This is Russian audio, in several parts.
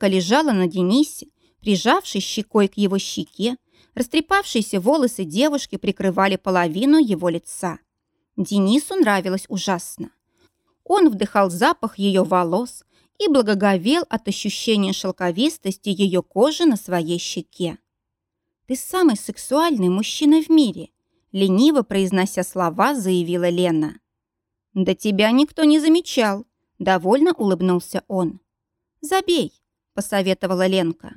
Ленка лежала на Денисе, прижавшись щекой к его щеке, растрепавшиеся волосы девушки прикрывали половину его лица. Денису нравилось ужасно. Он вдыхал запах ее волос и благоговел от ощущения шелковистости ее кожи на своей щеке. «Ты самый сексуальный мужчина в мире», лениво произнося слова, заявила Лена. «Да тебя никто не замечал», — довольно улыбнулся он. «Забей», — посоветовала Ленка.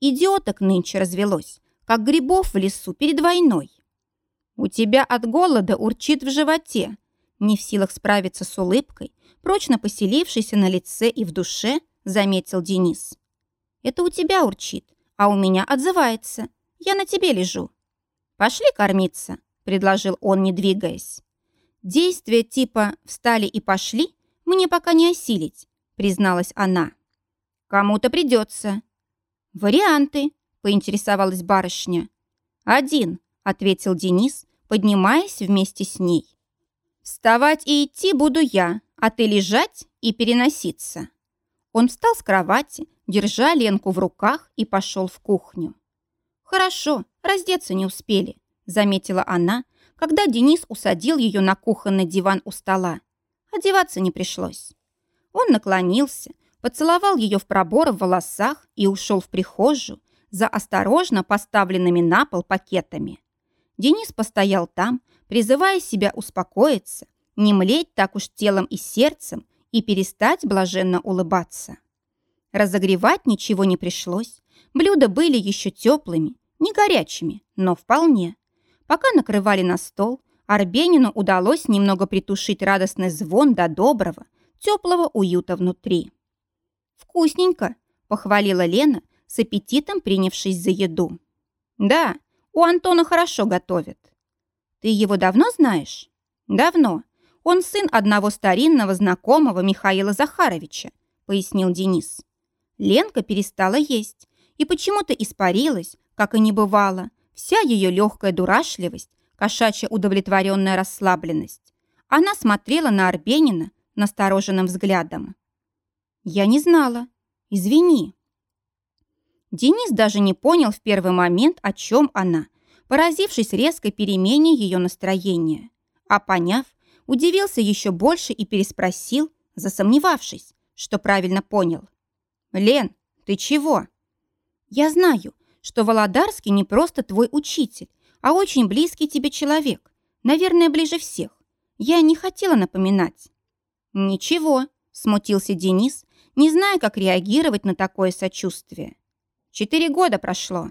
«Идиоток нынче развелось, как грибов в лесу перед войной». «У тебя от голода урчит в животе», не в силах справиться с улыбкой, прочно поселившейся на лице и в душе, заметил Денис. «Это у тебя урчит, а у меня отзывается. Я на тебе лежу». «Пошли кормиться», — предложил он, не двигаясь. «Действия типа «встали и пошли» мне пока не осилить», — призналась она. «Кому-то придется». «Варианты», — поинтересовалась барышня. «Один», — ответил Денис, поднимаясь вместе с ней. «Вставать и идти буду я, а ты лежать и переноситься». Он встал с кровати, держа Ленку в руках и пошел в кухню. «Хорошо, раздеться не успели», — заметила она, когда Денис усадил ее на кухонный диван у стола. Одеваться не пришлось. Он наклонился, поцеловал ее в пробор в волосах и ушел в прихожую за осторожно поставленными на пол пакетами. Денис постоял там, призывая себя успокоиться, не млеть так уж телом и сердцем и перестать блаженно улыбаться. Разогревать ничего не пришлось. Блюда были еще теплыми, не горячими, но вполне. Пока накрывали на стол, Арбенину удалось немного притушить радостный звон до доброго, теплого уюта внутри. «Вкусненько!» – похвалила Лена, с аппетитом принявшись за еду. «Да, у Антона хорошо готовят. Ты его давно знаешь? Давно. Он сын одного старинного знакомого Михаила Захаровича, пояснил Денис. Ленка перестала есть и почему-то испарилась, как и не бывало. Вся ее легкая дурашливость, кошачья удовлетворенная расслабленность. Она смотрела на Арбенина настороженным взглядом. «Я не знала. Извини». Денис даже не понял в первый момент, о чем она, поразившись резкой перемене ее настроения. А поняв, удивился еще больше и переспросил, засомневавшись, что правильно понял. «Лен, ты чего?» «Я знаю, что Володарский не просто твой учитель, а очень близкий тебе человек, наверное, ближе всех. Я не хотела напоминать». «Ничего», — смутился Денис, не зная, как реагировать на такое сочувствие. «Четыре года прошло».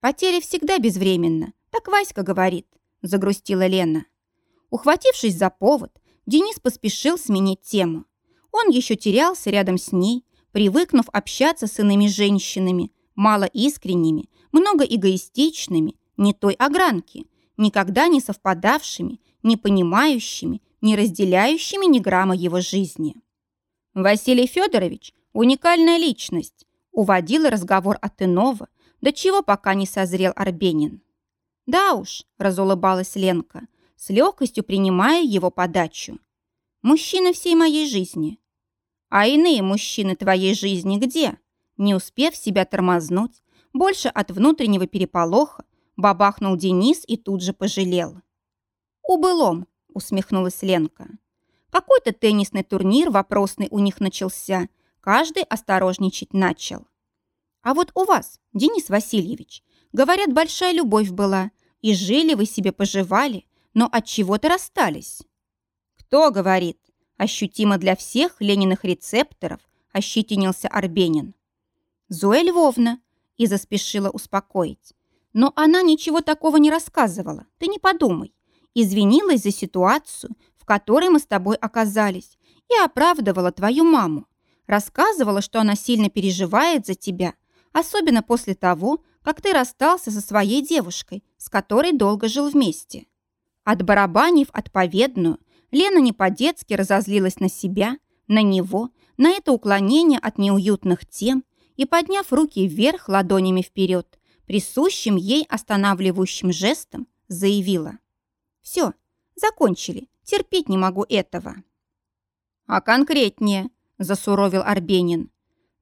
«Потеря всегда безвременна, так Васька говорит», — загрустила Лена. Ухватившись за повод, Денис поспешил сменить тему. Он еще терялся рядом с ней, привыкнув общаться с иными женщинами, малоискренними, много эгоистичными, не той огранки, никогда не совпадавшими, не понимающими, не разделяющими ни грамма его жизни. Василий Федорович – уникальная личность, уводила разговор от иного, до чего пока не созрел Арбенин. «Да уж», – разулыбалась Ленка, с легкостью принимая его подачу. «Мужчина всей моей жизни». «А иные мужчины твоей жизни где?» Не успев себя тормознуть, больше от внутреннего переполоха, бабахнул Денис и тут же пожалел. «Убылом», — усмехнулась Ленка. «Какой-то теннисный турнир вопросный у них начался. Каждый осторожничать начал. А вот у вас, Денис Васильевич, говорят, большая любовь была, и жили вы себе поживали, но от чего-то расстались. Кто говорит? Ощутимо для всех Лениных рецепторов ощетинился Арбенин. Зоя Львовна и заспешила успокоить. Но она ничего такого не рассказывала, ты не подумай. Извинилась за ситуацию, которой мы с тобой оказались, и оправдывала твою маму. Рассказывала, что она сильно переживает за тебя особенно после того, как ты расстался со своей девушкой, с которой долго жил вместе. Отбарабанив отповедную, Лена не по-детски разозлилась на себя, на него, на это уклонение от неуютных тем и, подняв руки вверх ладонями вперед, присущим ей останавливающим жестом, заявила. «Все, закончили, терпеть не могу этого». «А конкретнее?» – засуровил Арбенин.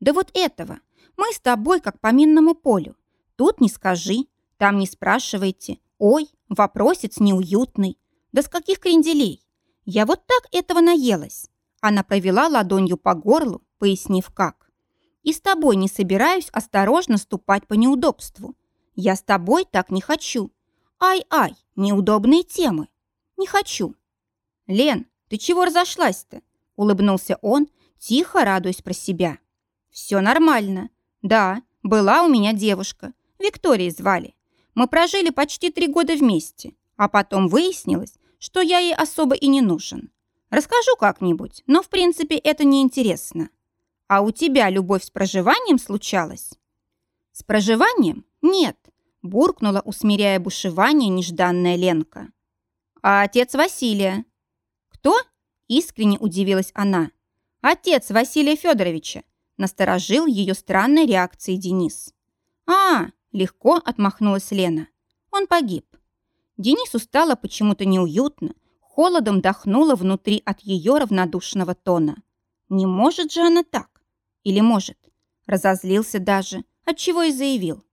«Да вот этого, Мы с тобой как по минному полю. Тут не скажи, там не спрашивайте. Ой, вопросец неуютный. Да с каких кренделей? Я вот так этого наелась. Она провела ладонью по горлу, пояснив как. И с тобой не собираюсь осторожно ступать по неудобству. Я с тобой так не хочу. Ай-ай, неудобные темы. Не хочу. Лен, ты чего разошлась-то? Улыбнулся он, тихо радуясь про себя. Все нормально. Да, была у меня девушка. Викторией звали. Мы прожили почти три года вместе, а потом выяснилось, что я ей особо и не нужен. Расскажу как-нибудь, но в принципе это не интересно. А у тебя любовь с проживанием случалась? С проживанием? Нет, буркнула, усмиряя бушевание нежданная Ленка. А отец Василия? Кто? Искренне удивилась она. Отец Василия Федоровича. Насторожил ее странной реакцией Денис. А, легко отмахнулась Лена. Он погиб. Денису стало почему-то неуютно, холодом дохнуло внутри от ее равнодушного тона. Не может же она так? Или может? Разозлился даже, отчего и заявил.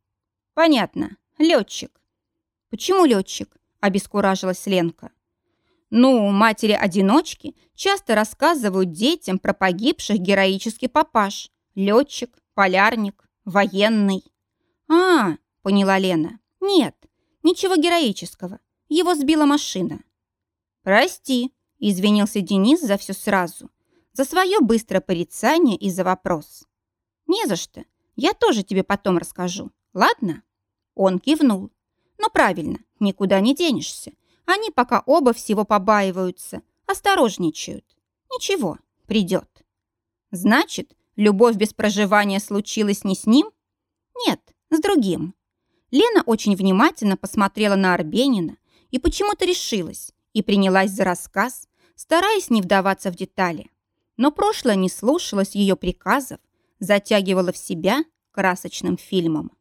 Понятно, летчик. Почему летчик? Обескуражилась Ленка. Ну, матери-одиночки часто рассказывают детям про погибших героический папаш. Летчик, полярник, военный. А, поняла Лена. Нет, ничего героического. Его сбила машина. «Прости», – извинился Денис за все сразу. За свое быстрое порицание и за вопрос. «Не за что. Я тоже тебе потом расскажу. Ладно?» Он кивнул. «Ну, правильно, никуда не денешься. Они пока оба всего побаиваются, осторожничают. Ничего, придет». «Значит, любовь без проживания случилась не с ним?» «Нет, с другим». Лена очень внимательно посмотрела на Арбенина и почему-то решилась, и принялась за рассказ, стараясь не вдаваться в детали. Но прошлое не слушалось ее приказов, затягивало в себя красочным фильмом.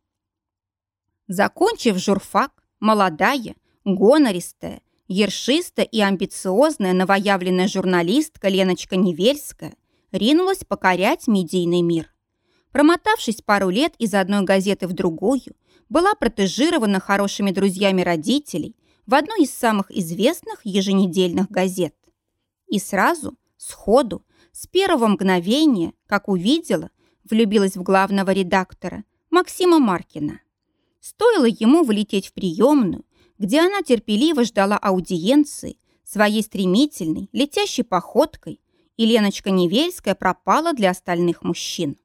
Закончив журфак, молодая, гонористая, ершистая и амбициозная новоявленная журналистка Леночка Невельская ринулась покорять медийный мир. Промотавшись пару лет из одной газеты в другую, была протежирована хорошими друзьями родителей в одну из самых известных еженедельных газет. И сразу, сходу, с первого мгновения, как увидела, влюбилась в главного редактора Максима Маркина. Стоило ему влететь в приемную, где она терпеливо ждала аудиенции, своей стремительной, летящей походкой, и Леночка Невельская пропала для остальных мужчин.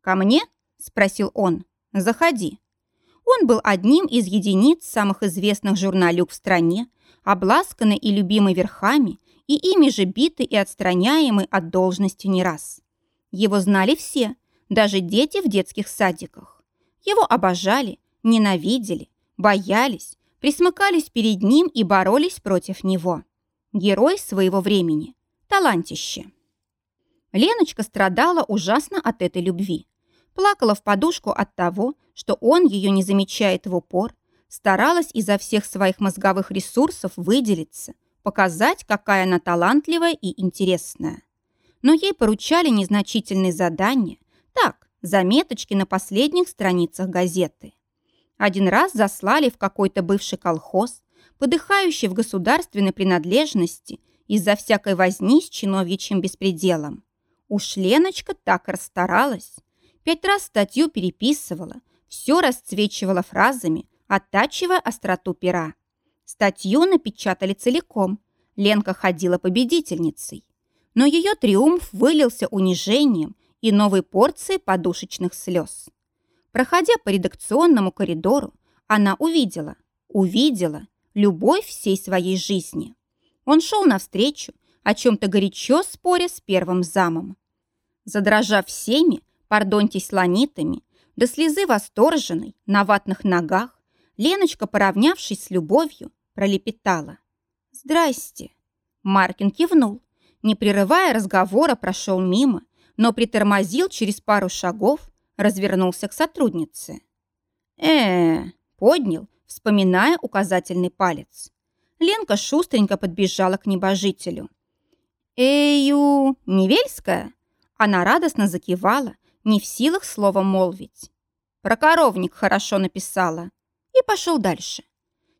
«Ко мне?» – спросил он. «Заходи». Он был одним из единиц самых известных журналюк в стране, обласканный и любимый верхами, и ими же битый и отстраняемый от должности не раз. Его знали все, даже дети в детских садиках. Его обожали, ненавидели, боялись, присмыкались перед ним и боролись против него. Герой своего времени, талантище. Леночка страдала ужасно от этой любви. Плакала в подушку от того, что он ее не замечает в упор, старалась изо всех своих мозговых ресурсов выделиться, показать, какая она талантливая и интересная. Но ей поручали незначительные задания, так, заметочки на последних страницах газеты. Один раз заслали в какой-то бывший колхоз, подыхающий в государственной принадлежности из-за всякой возни с чиновичьим беспределом. Уж Леночка так расстаралась. Пять раз статью переписывала, все расцвечивала фразами, оттачивая остроту пера. Статью напечатали целиком. Ленка ходила победительницей. Но ее триумф вылился унижением и новой порцией подушечных слез. Проходя по редакционному коридору, она увидела, увидела любовь всей своей жизни. Он шел навстречу, о чем-то горячо споря с первым замом. Задрожав всеми, пардоньтесь ланитами, до слезы восторженной, на ватных ногах, Леночка, поравнявшись с любовью, пролепетала. «Здрасте!» Маркин кивнул. Не прерывая разговора, прошел мимо, но притормозил через пару шагов, развернулся к сотруднице. э, поднял, вспоминая указательный палец. Ленка шустренько подбежала к небожителю. «Эю, Невельская?» Она радостно закивала, не в силах слова молвить. Про коровник хорошо написала. И пошел дальше.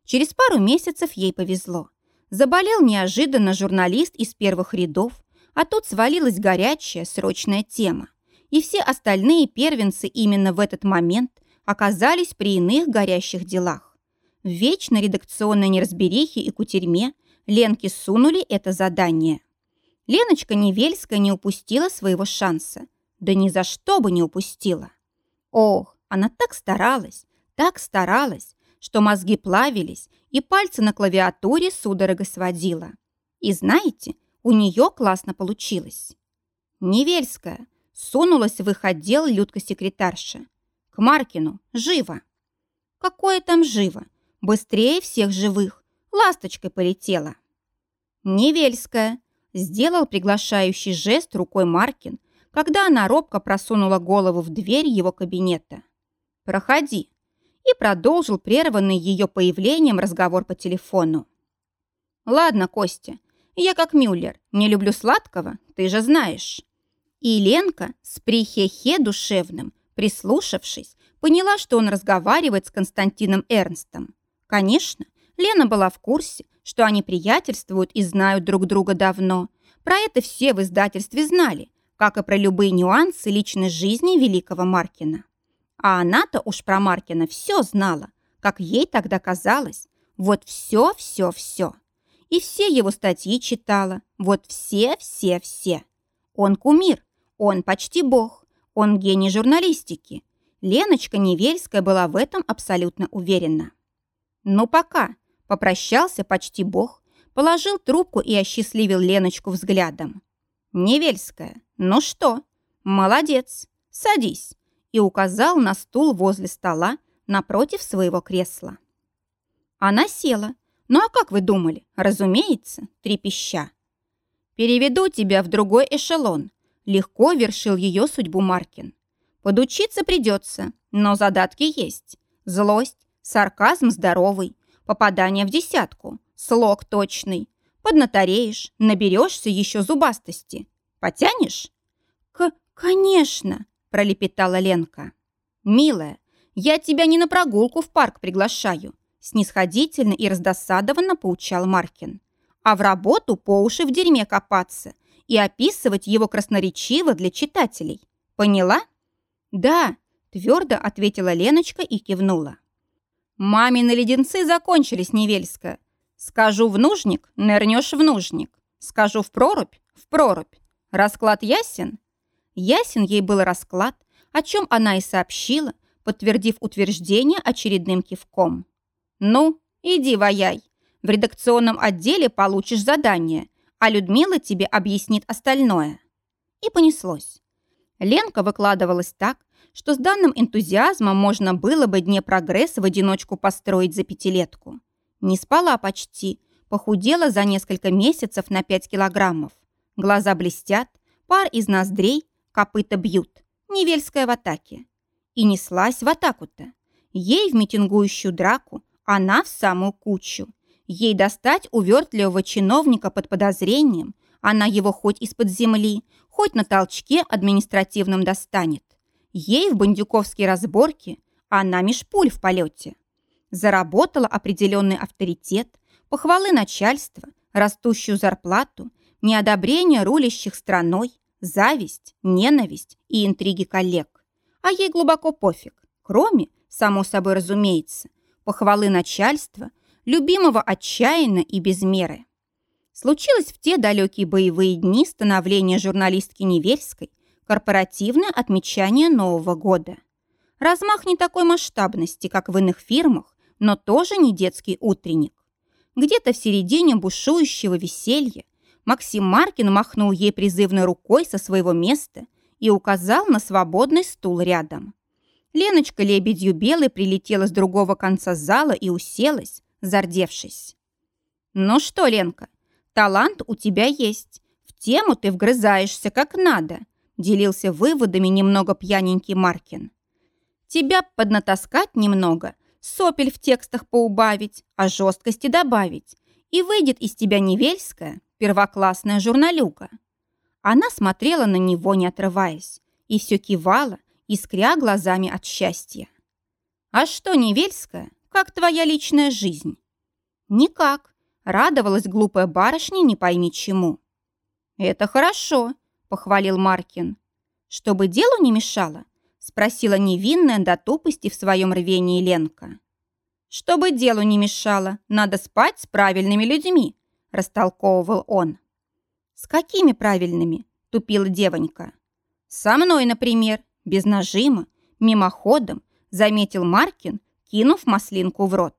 Через пару месяцев ей повезло. Заболел неожиданно журналист из первых рядов, а тут свалилась горячая, срочная тема. И все остальные первенцы именно в этот момент оказались при иных горящих делах. В вечной редакционной неразберихе и кутерьме Ленке сунули это задание. Леночка Невельская не упустила своего шанса. Да ни за что бы не упустила. Ох, она так старалась, так старалась, что мозги плавились, и пальцы на клавиатуре судорога сводила. И знаете, у нее классно получилось. Невельская сунулась в их отдел Людка-секретарша. К Маркину, живо. Какое там живо? Быстрее всех живых. Ласточкой полетела. Невельская сделал приглашающий жест рукой Маркин, когда она робко просунула голову в дверь его кабинета. «Проходи», и продолжил прерванный ее появлением разговор по телефону. «Ладно, Костя, я как Мюллер, не люблю сладкого, ты же знаешь». И Ленка с прихехе душевным, прислушавшись, поняла, что он разговаривает с Константином Эрнстом. Конечно, Лена была в курсе, что они приятельствуют и знают друг друга давно. Про это все в издательстве знали, как и про любые нюансы личной жизни великого Маркина. А она-то уж про Маркина все знала, как ей тогда казалось. Вот все, все, все. И все его статьи читала. Вот все, все, все. Он кумир, он почти бог, он гений журналистики. Леночка Невельская была в этом абсолютно уверена. Ну пока, попрощался почти бог, положил трубку и осчастливил Леночку взглядом. Невельская, ну что, молодец, садись и указал на стул возле стола напротив своего кресла. Она села. Ну а как вы думали? Разумеется, трепеща. «Переведу тебя в другой эшелон», — легко вершил ее судьбу Маркин. «Подучиться придется, но задатки есть. Злость, сарказм здоровый, попадание в десятку, слог точный. Поднатореешь, наберешься еще зубастости. Потянешь?» «К... конечно», пролепетала Ленка. «Милая, я тебя не на прогулку в парк приглашаю», снисходительно и раздосадованно поучал Маркин, «а в работу по уши в дерьме копаться и описывать его красноречиво для читателей. Поняла?» «Да», твердо ответила Леночка и кивнула. «Мамины леденцы закончились, Невельская. Скажу в нужник, нырнешь в нужник. Скажу в прорубь, в прорубь. Расклад ясен?» Ясен ей был расклад, о чем она и сообщила, подтвердив утверждение очередным кивком. «Ну, иди ваяй. В редакционном отделе получишь задание, а Людмила тебе объяснит остальное». И понеслось. Ленка выкладывалась так, что с данным энтузиазмом можно было бы Дне прогресса в одиночку построить за пятилетку. Не спала почти, похудела за несколько месяцев на 5 килограммов. Глаза блестят, пар из ноздрей, Копыта бьют. Невельская в атаке. И неслась в атаку-то. Ей в митингующую драку, она в самую кучу. Ей достать увертливого чиновника под подозрением, она его хоть из-под земли, хоть на толчке административном достанет. Ей в бандюковские разборки, она меж в полете. Заработала определенный авторитет, похвалы начальства, растущую зарплату, неодобрение рулящих страной, зависть, ненависть и интриги коллег. А ей глубоко пофиг, кроме, само собой разумеется, похвалы начальства, любимого отчаянно и без меры. Случилось в те далекие боевые дни становления журналистки Невельской корпоративное отмечание Нового года. Размах не такой масштабности, как в иных фирмах, но тоже не детский утренник. Где-то в середине бушующего веселья Максим Маркин махнул ей призывной рукой со своего места и указал на свободный стул рядом. Леночка лебедью белой прилетела с другого конца зала и уселась, зардевшись. «Ну что, Ленка, талант у тебя есть. В тему ты вгрызаешься как надо», делился выводами немного пьяненький Маркин. «Тебя поднатаскать немного, сопель в текстах поубавить, а жесткости добавить, и выйдет из тебя Невельская, первоклассная журналюка. Она смотрела на него, не отрываясь. и все кивала, искря глазами от счастья. «А что, Невельская, как твоя личная жизнь?» «Никак», — радовалась глупая барышня не пойми чему. «Это хорошо», — похвалил Маркин. «Чтобы делу не мешало?» — спросила невинная до тупости в своем рвении Ленка. «Чтобы делу не мешало, надо спать с правильными людьми», — растолковывал он. «С какими правильными?» — тупила девонька. «Со мной, например, без нажима, мимоходом, заметил Маркин, кинув маслинку в рот.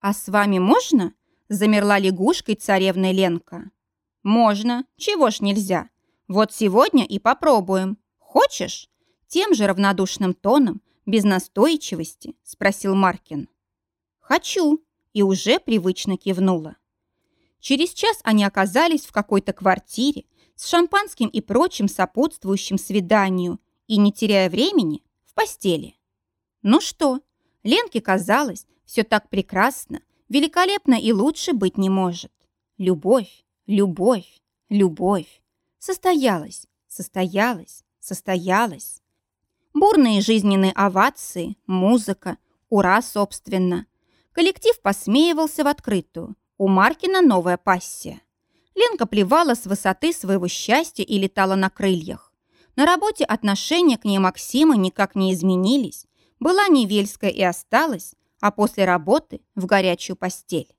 «А с вами можно?» – замерла лягушкой царевна Ленка. «Можно. Чего ж нельзя? Вот сегодня и попробуем. Хочешь?» Тем же равнодушным тоном, без настойчивости, спросил Маркин. «Хочу», и уже привычно кивнула. Через час они оказались в какой-то квартире с шампанским и прочим сопутствующим свиданию и, не теряя времени, в постели. Ну что, Ленке казалось, все так прекрасно, великолепно и лучше быть не может. Любовь, любовь, любовь. Состоялась, состоялась, состоялась. Бурные жизненные овации, музыка, ура, собственно. Коллектив посмеивался в открытую. У Маркина новая пассия. Ленка плевала с высоты своего счастья и летала на крыльях. На работе отношения к ней Максима никак не изменились, была Невельская и осталась, а после работы в горячую постель.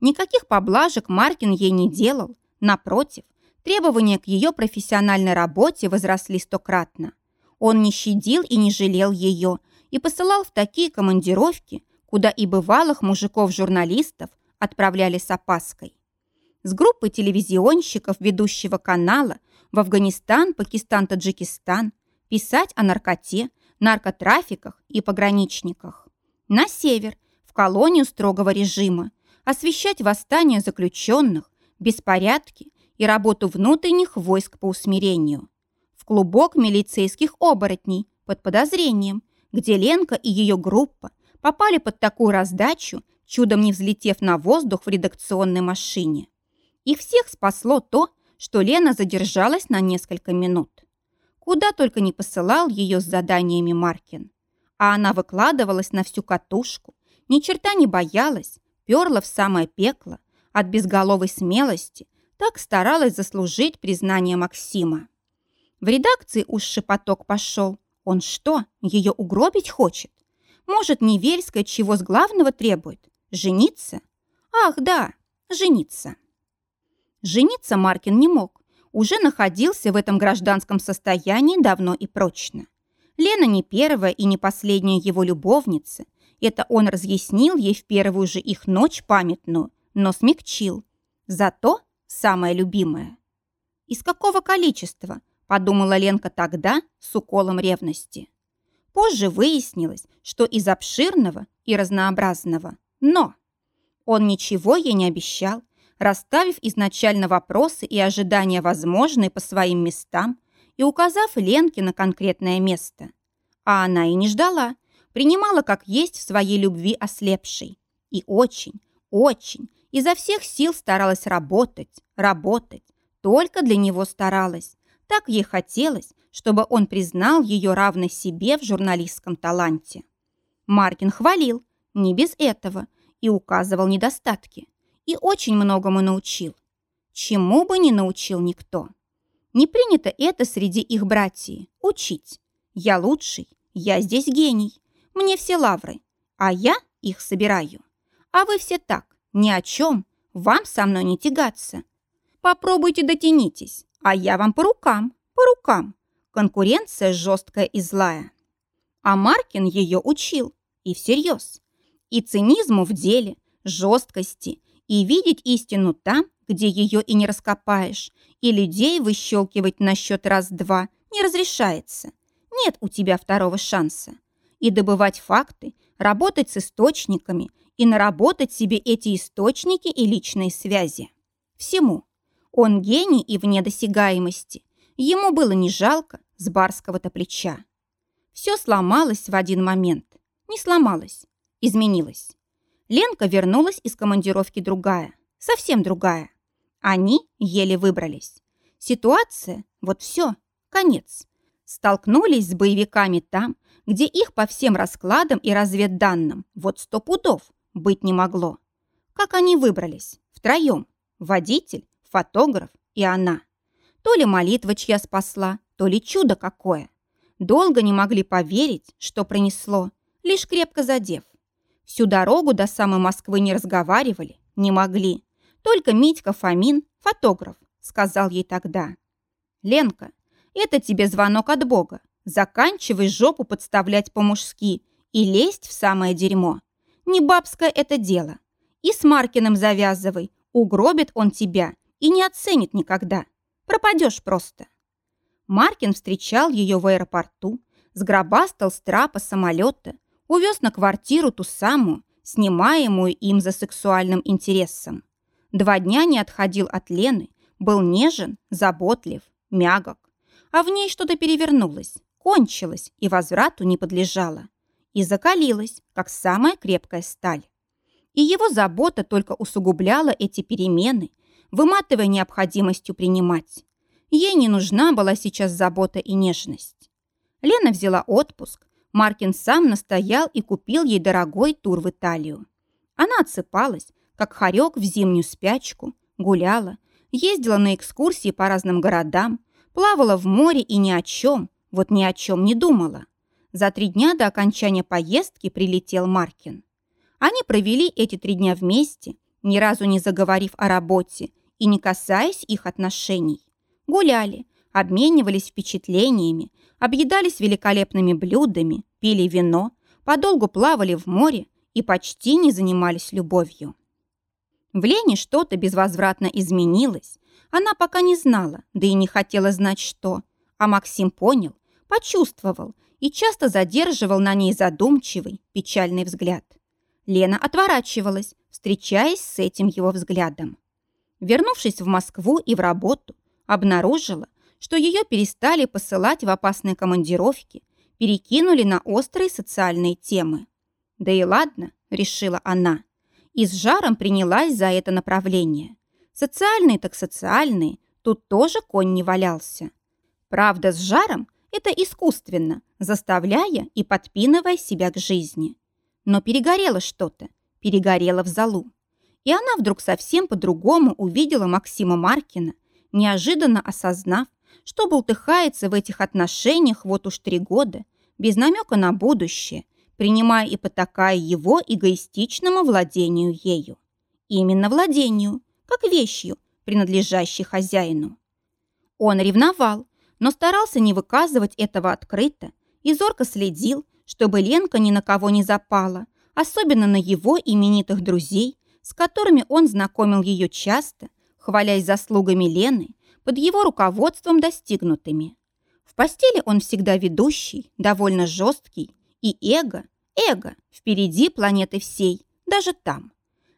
Никаких поблажек Маркин ей не делал, напротив, требования к ее профессиональной работе возросли стократно. Он не щадил и не жалел ее и посылал в такие командировки, куда и бывалых мужиков-журналистов отправляли с опаской. С группой телевизионщиков ведущего канала в Афганистан, Пакистан, Таджикистан писать о наркоте, наркотрафиках и пограничниках. На север, в колонию строгого режима, освещать восстание заключенных, беспорядки и работу внутренних войск по усмирению. В клубок милицейских оборотней под подозрением, где Ленка и ее группа попали под такую раздачу, чудом не взлетев на воздух в редакционной машине. Их всех спасло то, что Лена задержалась на несколько минут. Куда только не посылал ее с заданиями Маркин. А она выкладывалась на всю катушку, ни черта не боялась, перла в самое пекло, от безголовой смелости, так старалась заслужить признание Максима. В редакции уж шепоток пошел. Он что, ее угробить хочет? Может, Невельская чего с главного требует? Жениться? Ах, да, жениться. Жениться Маркин не мог уже находился в этом гражданском состоянии давно и прочно. Лена не первая и не последняя его любовница. Это он разъяснил ей в первую же их ночь памятную, но смягчил. Зато самая любимая. Из какого количества, подумала Ленка тогда с уколом ревности. Позже выяснилось, что из обширного и разнообразного. Но он ничего ей не обещал, расставив изначально вопросы и ожидания возможные по своим местам и указав Ленке на конкретное место. А она и не ждала, принимала как есть в своей любви ослепшей. И очень, очень, изо всех сил старалась работать, работать, только для него старалась. Так ей хотелось, чтобы он признал ее равной себе в журналистском таланте. Маркин хвалил, не без этого, и указывал недостатки и очень многому научил. Чему бы не научил никто. Не принято это среди их братьев – учить. Я лучший, я здесь гений, мне все лавры, а я их собираю. А вы все так, ни о чем, вам со мной не тягаться. Попробуйте дотянитесь, а я вам по рукам, по рукам. Конкуренция жесткая и злая. А Маркин ее учил, и всерьез. И цинизму в деле, жесткости, и видеть истину там, где ее и не раскопаешь, и людей выщелкивать на счет раз-два не разрешается. Нет у тебя второго шанса. И добывать факты, работать с источниками и наработать себе эти источники и личные связи. Всему. Он гений и вне досягаемости. Ему было не жалко с барского-то плеча. Все сломалось в один момент. Не сломалось, изменилось. Ленка вернулась из командировки другая, совсем другая. Они еле выбрались. Ситуация, вот все, конец. Столкнулись с боевиками там, где их по всем раскладам и разведданным вот сто пудов быть не могло. Как они выбрались? Втроем. Водитель, фотограф и она. То ли молитва чья спасла, то ли чудо какое. Долго не могли поверить, что пронесло, лишь крепко задев. Всю дорогу до самой Москвы не разговаривали, не могли. Только Митька Фомин, фотограф, сказал ей тогда. «Ленка, это тебе звонок от Бога. Заканчивай жопу подставлять по-мужски и лезть в самое дерьмо. Не бабское это дело. И с Маркиным завязывай, угробит он тебя и не оценит никогда. Пропадешь просто». Маркин встречал ее в аэропорту, сгробастал с трапа самолета, увез на квартиру ту самую, снимаемую им за сексуальным интересом. Два дня не отходил от Лены, был нежен, заботлив, мягок. А в ней что-то перевернулось, кончилось и возврату не подлежало. И закалилось, как самая крепкая сталь. И его забота только усугубляла эти перемены, выматывая необходимостью принимать. Ей не нужна была сейчас забота и нежность. Лена взяла отпуск. Маркин сам настоял и купил ей дорогой тур в Италию. Она отсыпалась, как хорек в зимнюю спячку, гуляла, ездила на экскурсии по разным городам, плавала в море и ни о чем, вот ни о чем не думала. За три дня до окончания поездки прилетел Маркин. Они провели эти три дня вместе, ни разу не заговорив о работе и не касаясь их отношений. Гуляли, обменивались впечатлениями, объедались великолепными блюдами, пили вино, подолгу плавали в море и почти не занимались любовью. В Лене что-то безвозвратно изменилось. Она пока не знала, да и не хотела знать, что. А Максим понял, почувствовал и часто задерживал на ней задумчивый, печальный взгляд. Лена отворачивалась, встречаясь с этим его взглядом. Вернувшись в Москву и в работу, обнаружила, что ее перестали посылать в опасные командировки, перекинули на острые социальные темы. Да и ладно, решила она, и с жаром принялась за это направление. Социальные так социальные, тут тоже конь не валялся. Правда, с жаром это искусственно, заставляя и подпинывая себя к жизни. Но перегорело что-то, перегорело в залу. И она вдруг совсем по-другому увидела Максима Маркина, неожиданно осознав, что болтыхается в этих отношениях вот уж три года, без намека на будущее, принимая и потакая его эгоистичному владению ею. Именно владению, как вещью, принадлежащей хозяину. Он ревновал, но старался не выказывать этого открыто и зорко следил, чтобы Ленка ни на кого не запала, особенно на его именитых друзей, с которыми он знакомил ее часто, хвалясь заслугами Лены, под его руководством достигнутыми. В постели он всегда ведущий, довольно жесткий, и эго, эго, впереди планеты всей, даже там.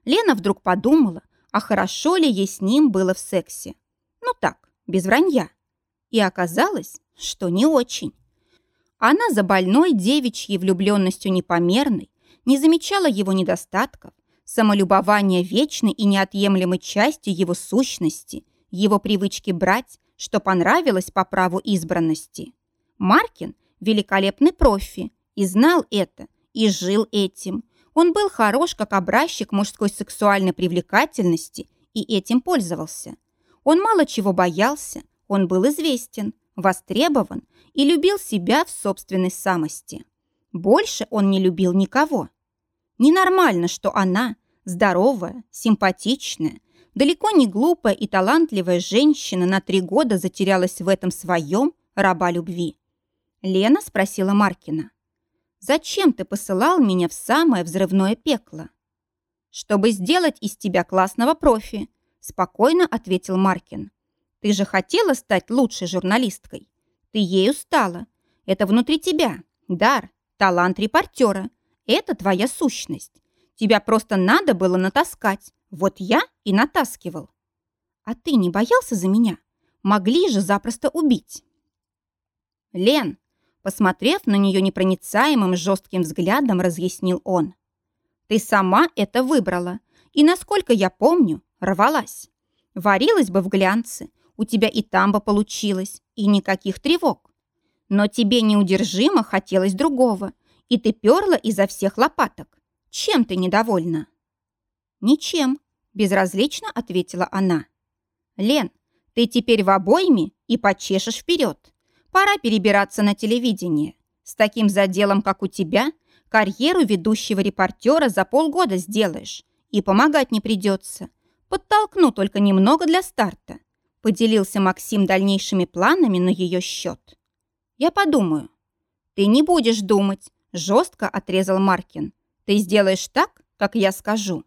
Лена вдруг подумала, а хорошо ли ей с ним было в сексе. Ну так, без вранья. И оказалось, что не очень. Она за больной девичьей влюбленностью непомерной не замечала его недостатков, самолюбования вечной и неотъемлемой части его сущности, его привычки брать, что понравилось по праву избранности. Маркин – великолепный профи, и знал это, и жил этим, он был хорош как образчик мужской сексуальной привлекательности и этим пользовался. Он мало чего боялся, он был известен, востребован и любил себя в собственной самости. Больше он не любил никого. Ненормально, что она, здоровая, симпатичная, далеко не глупая и талантливая женщина на три года затерялась в этом своем раба любви. Лена спросила Маркина. Зачем ты посылал меня в самое взрывное пекло? Чтобы сделать из тебя классного профи, спокойно ответил Маркин. Ты же хотела стать лучшей журналисткой. Ты ею стала. Это внутри тебя. Дар, талант репортера. Это твоя сущность. Тебя просто надо было натаскать. Вот я и натаскивал. А ты не боялся за меня? Могли же запросто убить. Лен, Посмотрев на нее непроницаемым жестким взглядом, разъяснил он. «Ты сама это выбрала, и, насколько я помню, рвалась. Варилась бы в глянце, у тебя и там бы получилось, и никаких тревог. Но тебе неудержимо хотелось другого, и ты перла изо всех лопаток. Чем ты недовольна?» «Ничем», – безразлично ответила она. «Лен, ты теперь в обойме и почешешь вперед. Пора перебираться на телевидение. С таким заделом, как у тебя, карьеру ведущего репортера за полгода сделаешь. И помогать не придется. Подтолкну только немного для старта. Поделился Максим дальнейшими планами на ее счет. Я подумаю. Ты не будешь думать, жестко отрезал Маркин. Ты сделаешь так, как я скажу.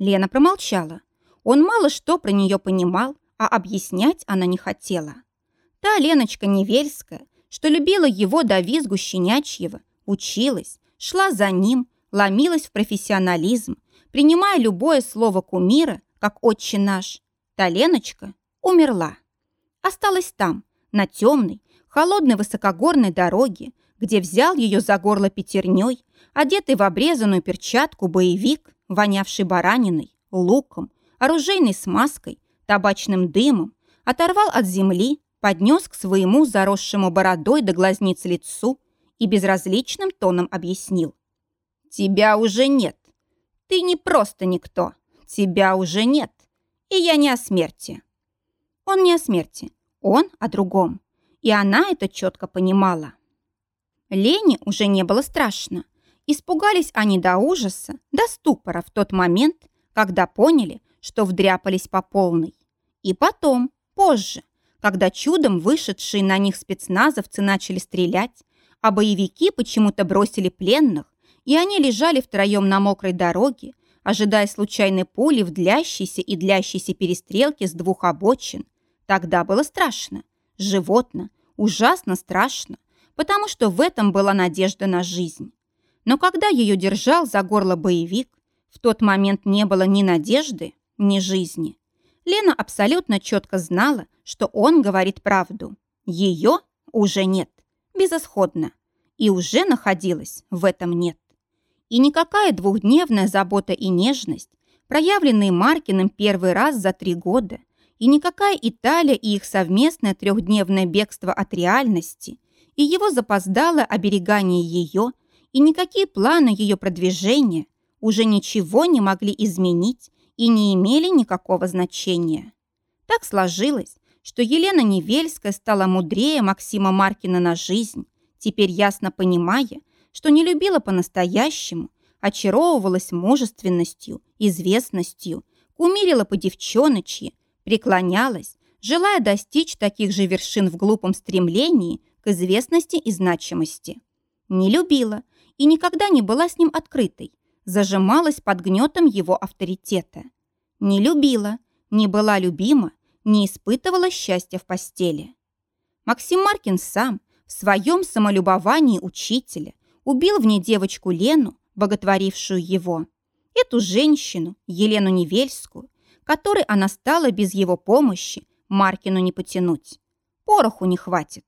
Лена промолчала. Он мало что про нее понимал, а объяснять она не хотела. Та Леночка Невельская, что любила его до визгу щенячьего, училась, шла за ним, ломилась в профессионализм, принимая любое слово кумира, как отче наш. Та Леночка умерла. Осталась там, на темной, холодной высокогорной дороге, где взял ее за горло пятерней, одетый в обрезанную перчатку боевик, вонявший бараниной, луком, оружейной смазкой, табачным дымом, оторвал от земли, поднес к своему заросшему бородой до глазниц лицу и безразличным тоном объяснил. «Тебя уже нет. Ты не просто никто. Тебя уже нет. И я не о смерти». Он не о смерти, он о другом. И она это четко понимала. Лене уже не было страшно. Испугались они до ужаса, до ступора в тот момент, когда поняли, что вдряпались по полной. И потом, позже, когда чудом вышедшие на них спецназовцы начали стрелять, а боевики почему-то бросили пленных, и они лежали втроем на мокрой дороге, ожидая случайной пули в длящейся и длящейся перестрелке с двух обочин, тогда было страшно, животно, ужасно страшно, потому что в этом была надежда на жизнь. Но когда ее держал за горло боевик, в тот момент не было ни надежды, ни жизни. Лена абсолютно четко знала, что он говорит правду. Ее уже нет, безысходно. И уже находилась в этом нет. И никакая двухдневная забота и нежность, проявленные Маркиным первый раз за три года, и никакая Италия и их совместное трехдневное бегство от реальности, и его запоздалое оберегание ее, и никакие планы ее продвижения уже ничего не могли изменить и не имели никакого значения. Так сложилось, что Елена Невельская стала мудрее Максима Маркина на жизнь, теперь ясно понимая, что не любила по-настоящему, очаровывалась мужественностью, известностью, кумирила по девчоночьи, преклонялась, желая достичь таких же вершин в глупом стремлении к известности и значимости. Не любила и никогда не была с ним открытой, зажималась под гнетом его авторитета. Не любила, не была любима, не испытывала счастья в постели. Максим Маркин сам в своем самолюбовании учителя убил в ней девочку Лену, боготворившую его. Эту женщину, Елену Невельскую, которой она стала без его помощи, Маркину не потянуть. Пороху не хватит.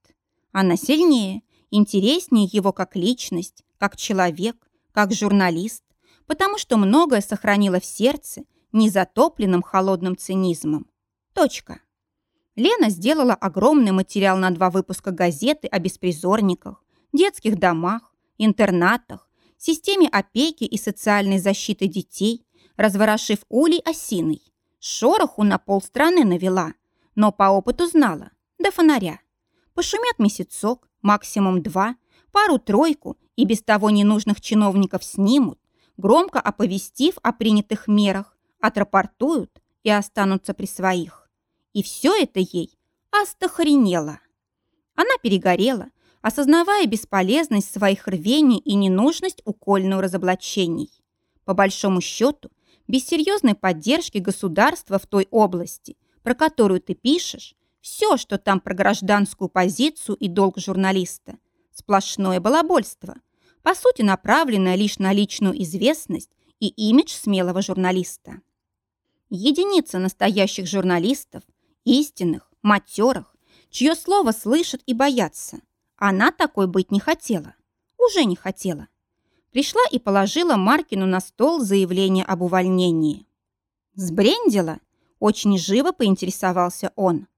Она сильнее, интереснее его как личность, как человек, как журналист, потому что многое сохранила в сердце незатопленным холодным цинизмом. Точка. Лена сделала огромный материал на два выпуска газеты о беспризорниках, детских домах, интернатах, системе опеки и социальной защиты детей, разворошив улей осиной. Шороху на полстраны навела, но по опыту знала, до фонаря. Пошумят месяцок, максимум два, пару-тройку, и без того ненужных чиновников снимут, громко оповестив о принятых мерах, отрапортуют и останутся при своих. И все это ей остохренело. Она перегорела, осознавая бесполезность своих рвений и ненужность укольных разоблачений. По большому счету, без серьезной поддержки государства в той области, про которую ты пишешь, все, что там про гражданскую позицию и долг журналиста, сплошное балабольство – по сути направленная лишь на личную известность и имидж смелого журналиста. Единица настоящих журналистов, истинных, матерых, чье слово слышат и боятся. Она такой быть не хотела. Уже не хотела. Пришла и положила Маркину на стол заявление об увольнении. «Сбрендила?» – очень живо поинтересовался он.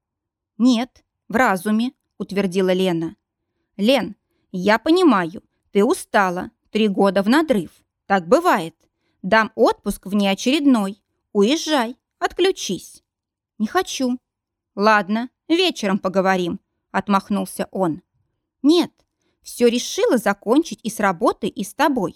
«Нет, в разуме», – утвердила Лена. Лен, я понимаю, ты устала, три года в надрыв. Так бывает. Дам отпуск внеочередной. Уезжай, отключись. Не хочу. Ладно, вечером поговорим, отмахнулся он. Нет, все решила закончить и с работой, и с тобой.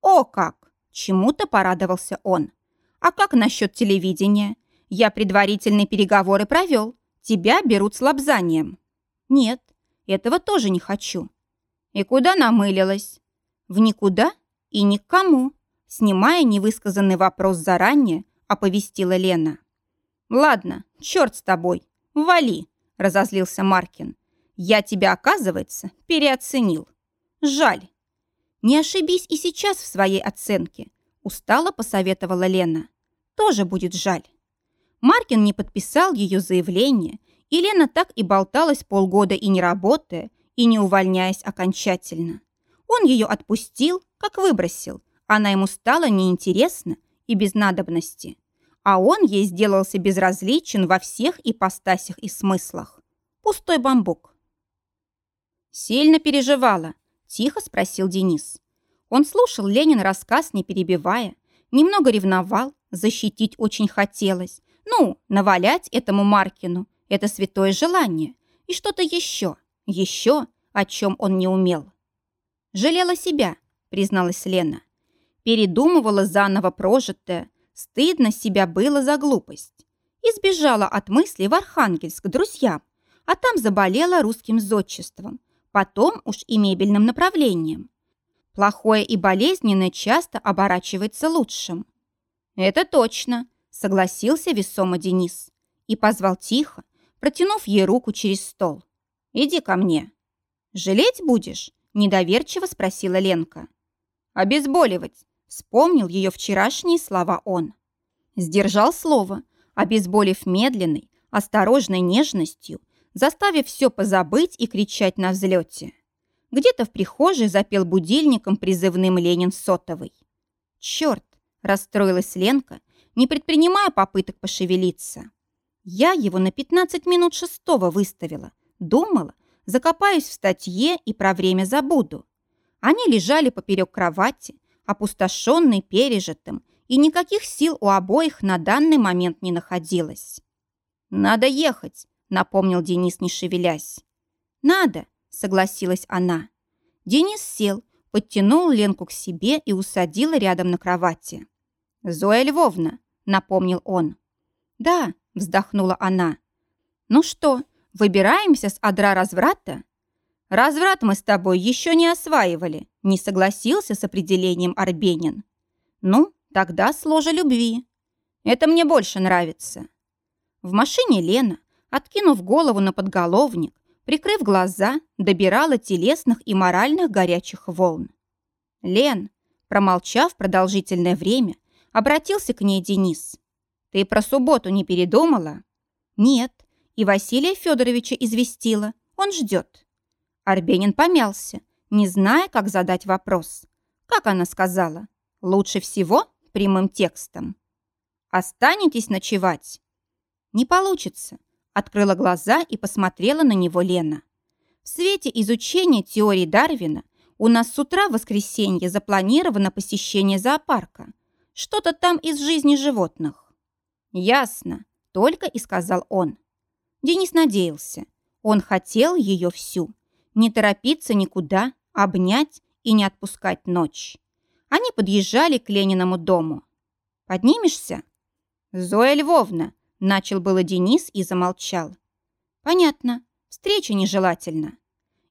О как! Чему-то порадовался он. А как насчет телевидения? Я предварительные переговоры провел. Тебя берут с лобзанием. Нет, этого тоже не хочу. И куда намылилась? В никуда и никому. Снимая невысказанный вопрос заранее, оповестила Лена. «Ладно, черт с тобой, вали», – разозлился Маркин. «Я тебя, оказывается, переоценил. Жаль». «Не ошибись и сейчас в своей оценке», – устало посоветовала Лена. «Тоже будет жаль». Маркин не подписал ее заявление, и Лена так и болталась полгода и не работая, и не увольняясь окончательно. Он ее отпустил, как выбросил. Она ему стала неинтересна и без надобности а он ей сделался безразличен во всех ипостасях и смыслах. Пустой бамбук. «Сильно переживала?» – тихо спросил Денис. Он слушал Ленин рассказ, не перебивая, немного ревновал, защитить очень хотелось. Ну, навалять этому Маркину – это святое желание. И что-то еще, еще, о чем он не умел. «Жалела себя», – призналась Лена. Передумывала заново прожитое, Стыдно себя было за глупость. Избежала от мысли в Архангельск к друзьям, а там заболела русским зодчеством, потом уж и мебельным направлением. Плохое и болезненное часто оборачивается лучшим. «Это точно», — согласился весомо Денис и позвал тихо, протянув ей руку через стол. «Иди ко мне». «Жалеть будешь?» – недоверчиво спросила Ленка. «Обезболивать», Вспомнил ее вчерашние слова он. Сдержал слово, обезболив медленной, осторожной нежностью, заставив все позабыть и кричать на взлете. Где-то в прихожей запел будильником призывным Ленин сотовый. «Черт!» – расстроилась Ленка, не предпринимая попыток пошевелиться. Я его на 15 минут шестого выставила. Думала, закопаюсь в статье и про время забуду. Они лежали поперек кровати, опустошенный пережитым, и никаких сил у обоих на данный момент не находилось. «Надо ехать», — напомнил Денис, не шевелясь. «Надо», — согласилась она. Денис сел, подтянул Ленку к себе и усадил рядом на кровати. «Зоя Львовна», — напомнил он. «Да», — вздохнула она. «Ну что, выбираемся с адра разврата?» «Разврат мы с тобой еще не осваивали», — не согласился с определением Арбенин. «Ну, тогда сложа любви. Это мне больше нравится». В машине Лена, откинув голову на подголовник, прикрыв глаза, добирала телесных и моральных горячих волн. «Лен», промолчав продолжительное время, обратился к ней Денис. «Ты про субботу не передумала?» «Нет, и Василия Федоровича известила. Он ждет». Арбенин помялся, не зная, как задать вопрос. Как она сказала? Лучше всего прямым текстом. «Останетесь ночевать?» «Не получится», — открыла глаза и посмотрела на него Лена. «В свете изучения теории Дарвина у нас с утра в воскресенье запланировано посещение зоопарка. Что-то там из жизни животных». «Ясно», — только и сказал он. Денис надеялся. Он хотел ее всю, не торопиться никуда, обнять и не отпускать ночь. Они подъезжали к Лениному дому. «Поднимешься?» «Зоя Львовна», — начал было Денис и замолчал. «Понятно, встреча нежелательна».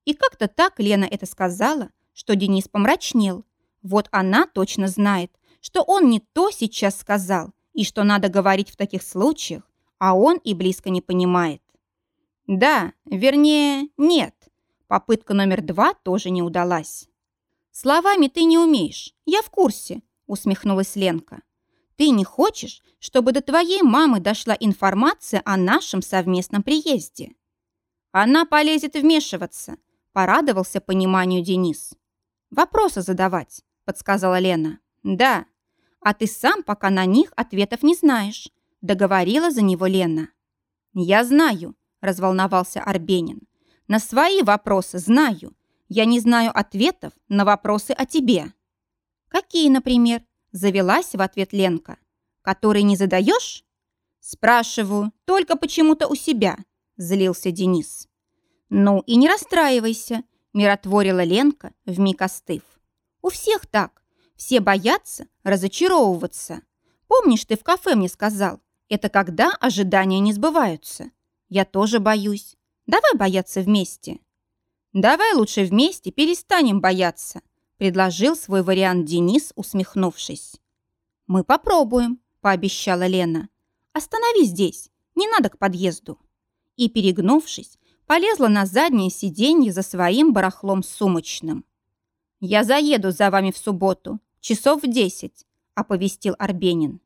И как-то так Лена это сказала, что Денис помрачнел. Вот она точно знает, что он не то сейчас сказал, и что надо говорить в таких случаях, а он и близко не понимает. Да, вернее, нет. Попытка номер два тоже не удалась. «Словами ты не умеешь, я в курсе», — усмехнулась Ленка. «Ты не хочешь, чтобы до твоей мамы дошла информация о нашем совместном приезде?» «Она полезет вмешиваться», — порадовался пониманию Денис. «Вопросы задавать», — подсказала Лена. «Да. А ты сам пока на них ответов не знаешь», — договорила за него Лена. «Я знаю», — разволновался Арбенин. На свои вопросы знаю. Я не знаю ответов на вопросы о тебе». «Какие, например?» – завелась в ответ Ленка. «Которые не задаешь?» «Спрашиваю, только почему-то у себя», – злился Денис. «Ну и не расстраивайся», – миротворила Ленка, вмиг остыв. «У всех так. Все боятся разочаровываться. Помнишь, ты в кафе мне сказал, это когда ожидания не сбываются. Я тоже боюсь. Давай бояться вместе». «Давай лучше вместе перестанем бояться», предложил свой вариант Денис, усмехнувшись. «Мы попробуем», – пообещала Лена. «Остановись здесь, не надо к подъезду». И, перегнувшись, полезла на заднее сиденье за своим барахлом сумочным. «Я заеду за вами в субботу, часов в десять», – оповестил Арбенин.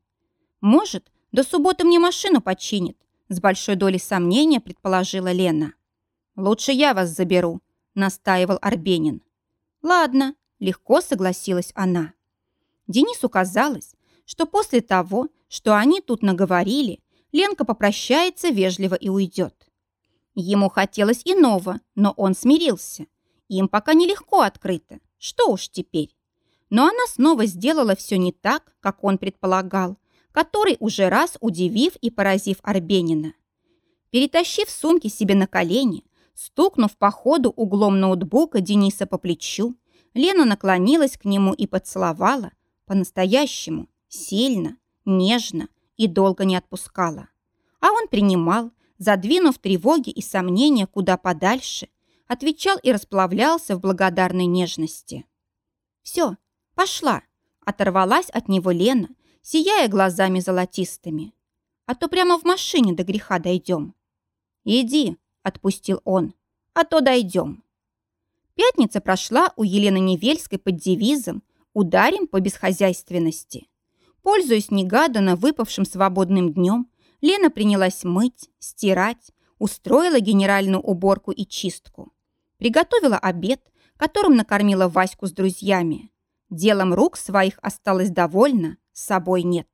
«Может, до субботы мне машину починит», – с большой долей сомнения предположила Лена. «Лучше я вас заберу», – настаивал Арбенин. «Ладно», – легко согласилась она. Денису казалось, что после того, что они тут наговорили, Ленка попрощается вежливо и уйдет. Ему хотелось иного, но он смирился. Им пока нелегко открыто. Что уж теперь. Но она снова сделала все не так, как он предполагал, который уже раз удивив и поразив Арбенина. Перетащив сумки себе на колени, стукнув по ходу углом ноутбука Дениса по плечу, Лена наклонилась к нему и поцеловала, по-настоящему, сильно, нежно и долго не отпускала. А он принимал, задвинув тревоги и сомнения куда подальше, отвечал и расплавлялся в благодарной нежности. «Все, пошла!» – оторвалась от него Лена, сияя глазами золотистыми. «А то прямо в машине до греха дойдем». «Иди», – отпустил он, – «а то дойдем». Пятница прошла у Елены Невельской под девизом «Ударим по бесхозяйственности». Пользуясь негаданно выпавшим свободным днем, Лена принялась мыть, стирать, устроила генеральную уборку и чистку. Приготовила обед, которым накормила Ваську с друзьями. Делом рук своих осталась довольна, с собой нет.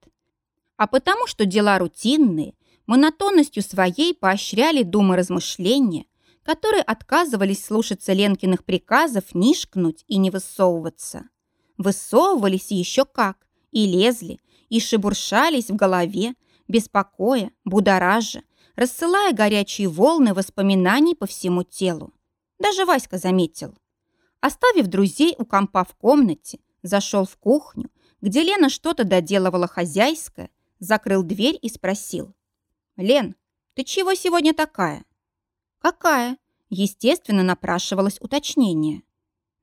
А потому что дела рутинные, монотонностью своей поощряли думы размышления, которые отказывались слушаться Ленкиных приказов нишкнуть и не высовываться. Высовывались еще как, и лезли, и шебуршались в голове, беспокоя, будоража, рассылая горячие волны воспоминаний по всему телу. Даже Васька заметил. Оставив друзей у компа в комнате, зашел в кухню, где Лена что-то доделывала хозяйское, закрыл дверь и спросил. «Лен, ты чего сегодня такая?» «Какая?» Естественно, напрашивалось уточнение.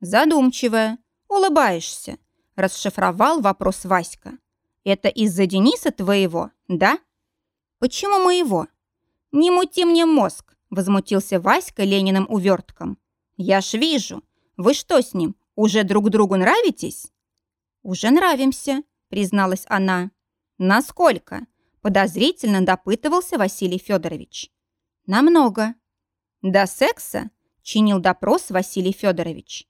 «Задумчивая. Улыбаешься», – расшифровал вопрос Васька. «Это из-за Дениса твоего, да?» «Почему моего?» «Не мути мне мозг», – возмутился Васька Лениным увертком. «Я ж вижу. Вы что с ним, уже друг другу нравитесь?» «Уже нравимся», – призналась она. «Насколько?» – подозрительно допытывался Василий Федорович. «Намного». «До секса?» – чинил допрос Василий Федорович.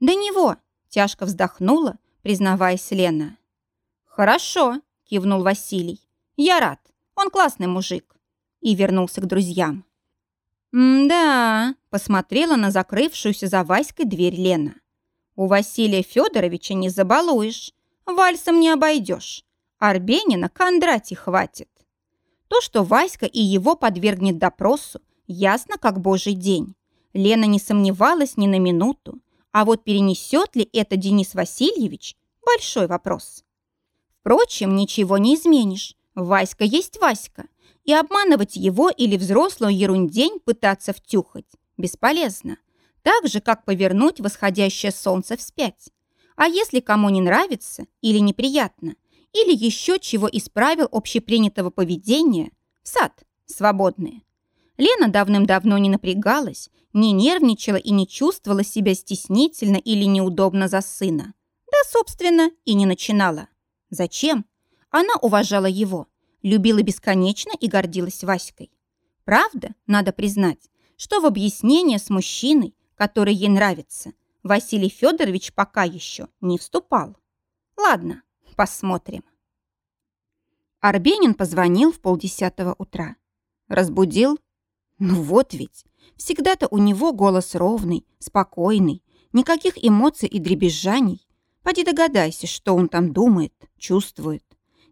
«До него», – тяжко вздохнула, признаваясь Лена. «Хорошо», – кивнул Василий. «Я рад. Он классный мужик». И вернулся к друзьям. «Да», – посмотрела на закрывшуюся за Васькой дверь Лена. «У Василия Федоровича не забалуешь, вальсом не обойдешь. Арбенина Кондрати хватит». То, что Васька и его подвергнет допросу, ясно как божий день. Лена не сомневалась ни на минуту, а вот перенесет ли это Денис Васильевич – большой вопрос. Впрочем, ничего не изменишь. Васька есть Васька. И обманывать его или взрослую ерундень пытаться втюхать бесполезно. Так же, как повернуть восходящее солнце вспять. А если кому не нравится или неприятно, или еще чего исправил общепринятого поведения, сад, свободные. Лена давным-давно не напрягалась, не нервничала и не чувствовала себя стеснительно или неудобно за сына. Да, собственно, и не начинала. Зачем? Она уважала его, любила бесконечно и гордилась Васькой. Правда, надо признать, что в объяснение с мужчиной, который ей нравится, Василий Федорович пока еще не вступал. Ладно, посмотрим. Арбенин позвонил в полдесятого утра. Разбудил? Ну вот ведь, всегда-то у него голос ровный, спокойный, никаких эмоций и дребезжаний. Поди догадайся, что он там думает, чувствует.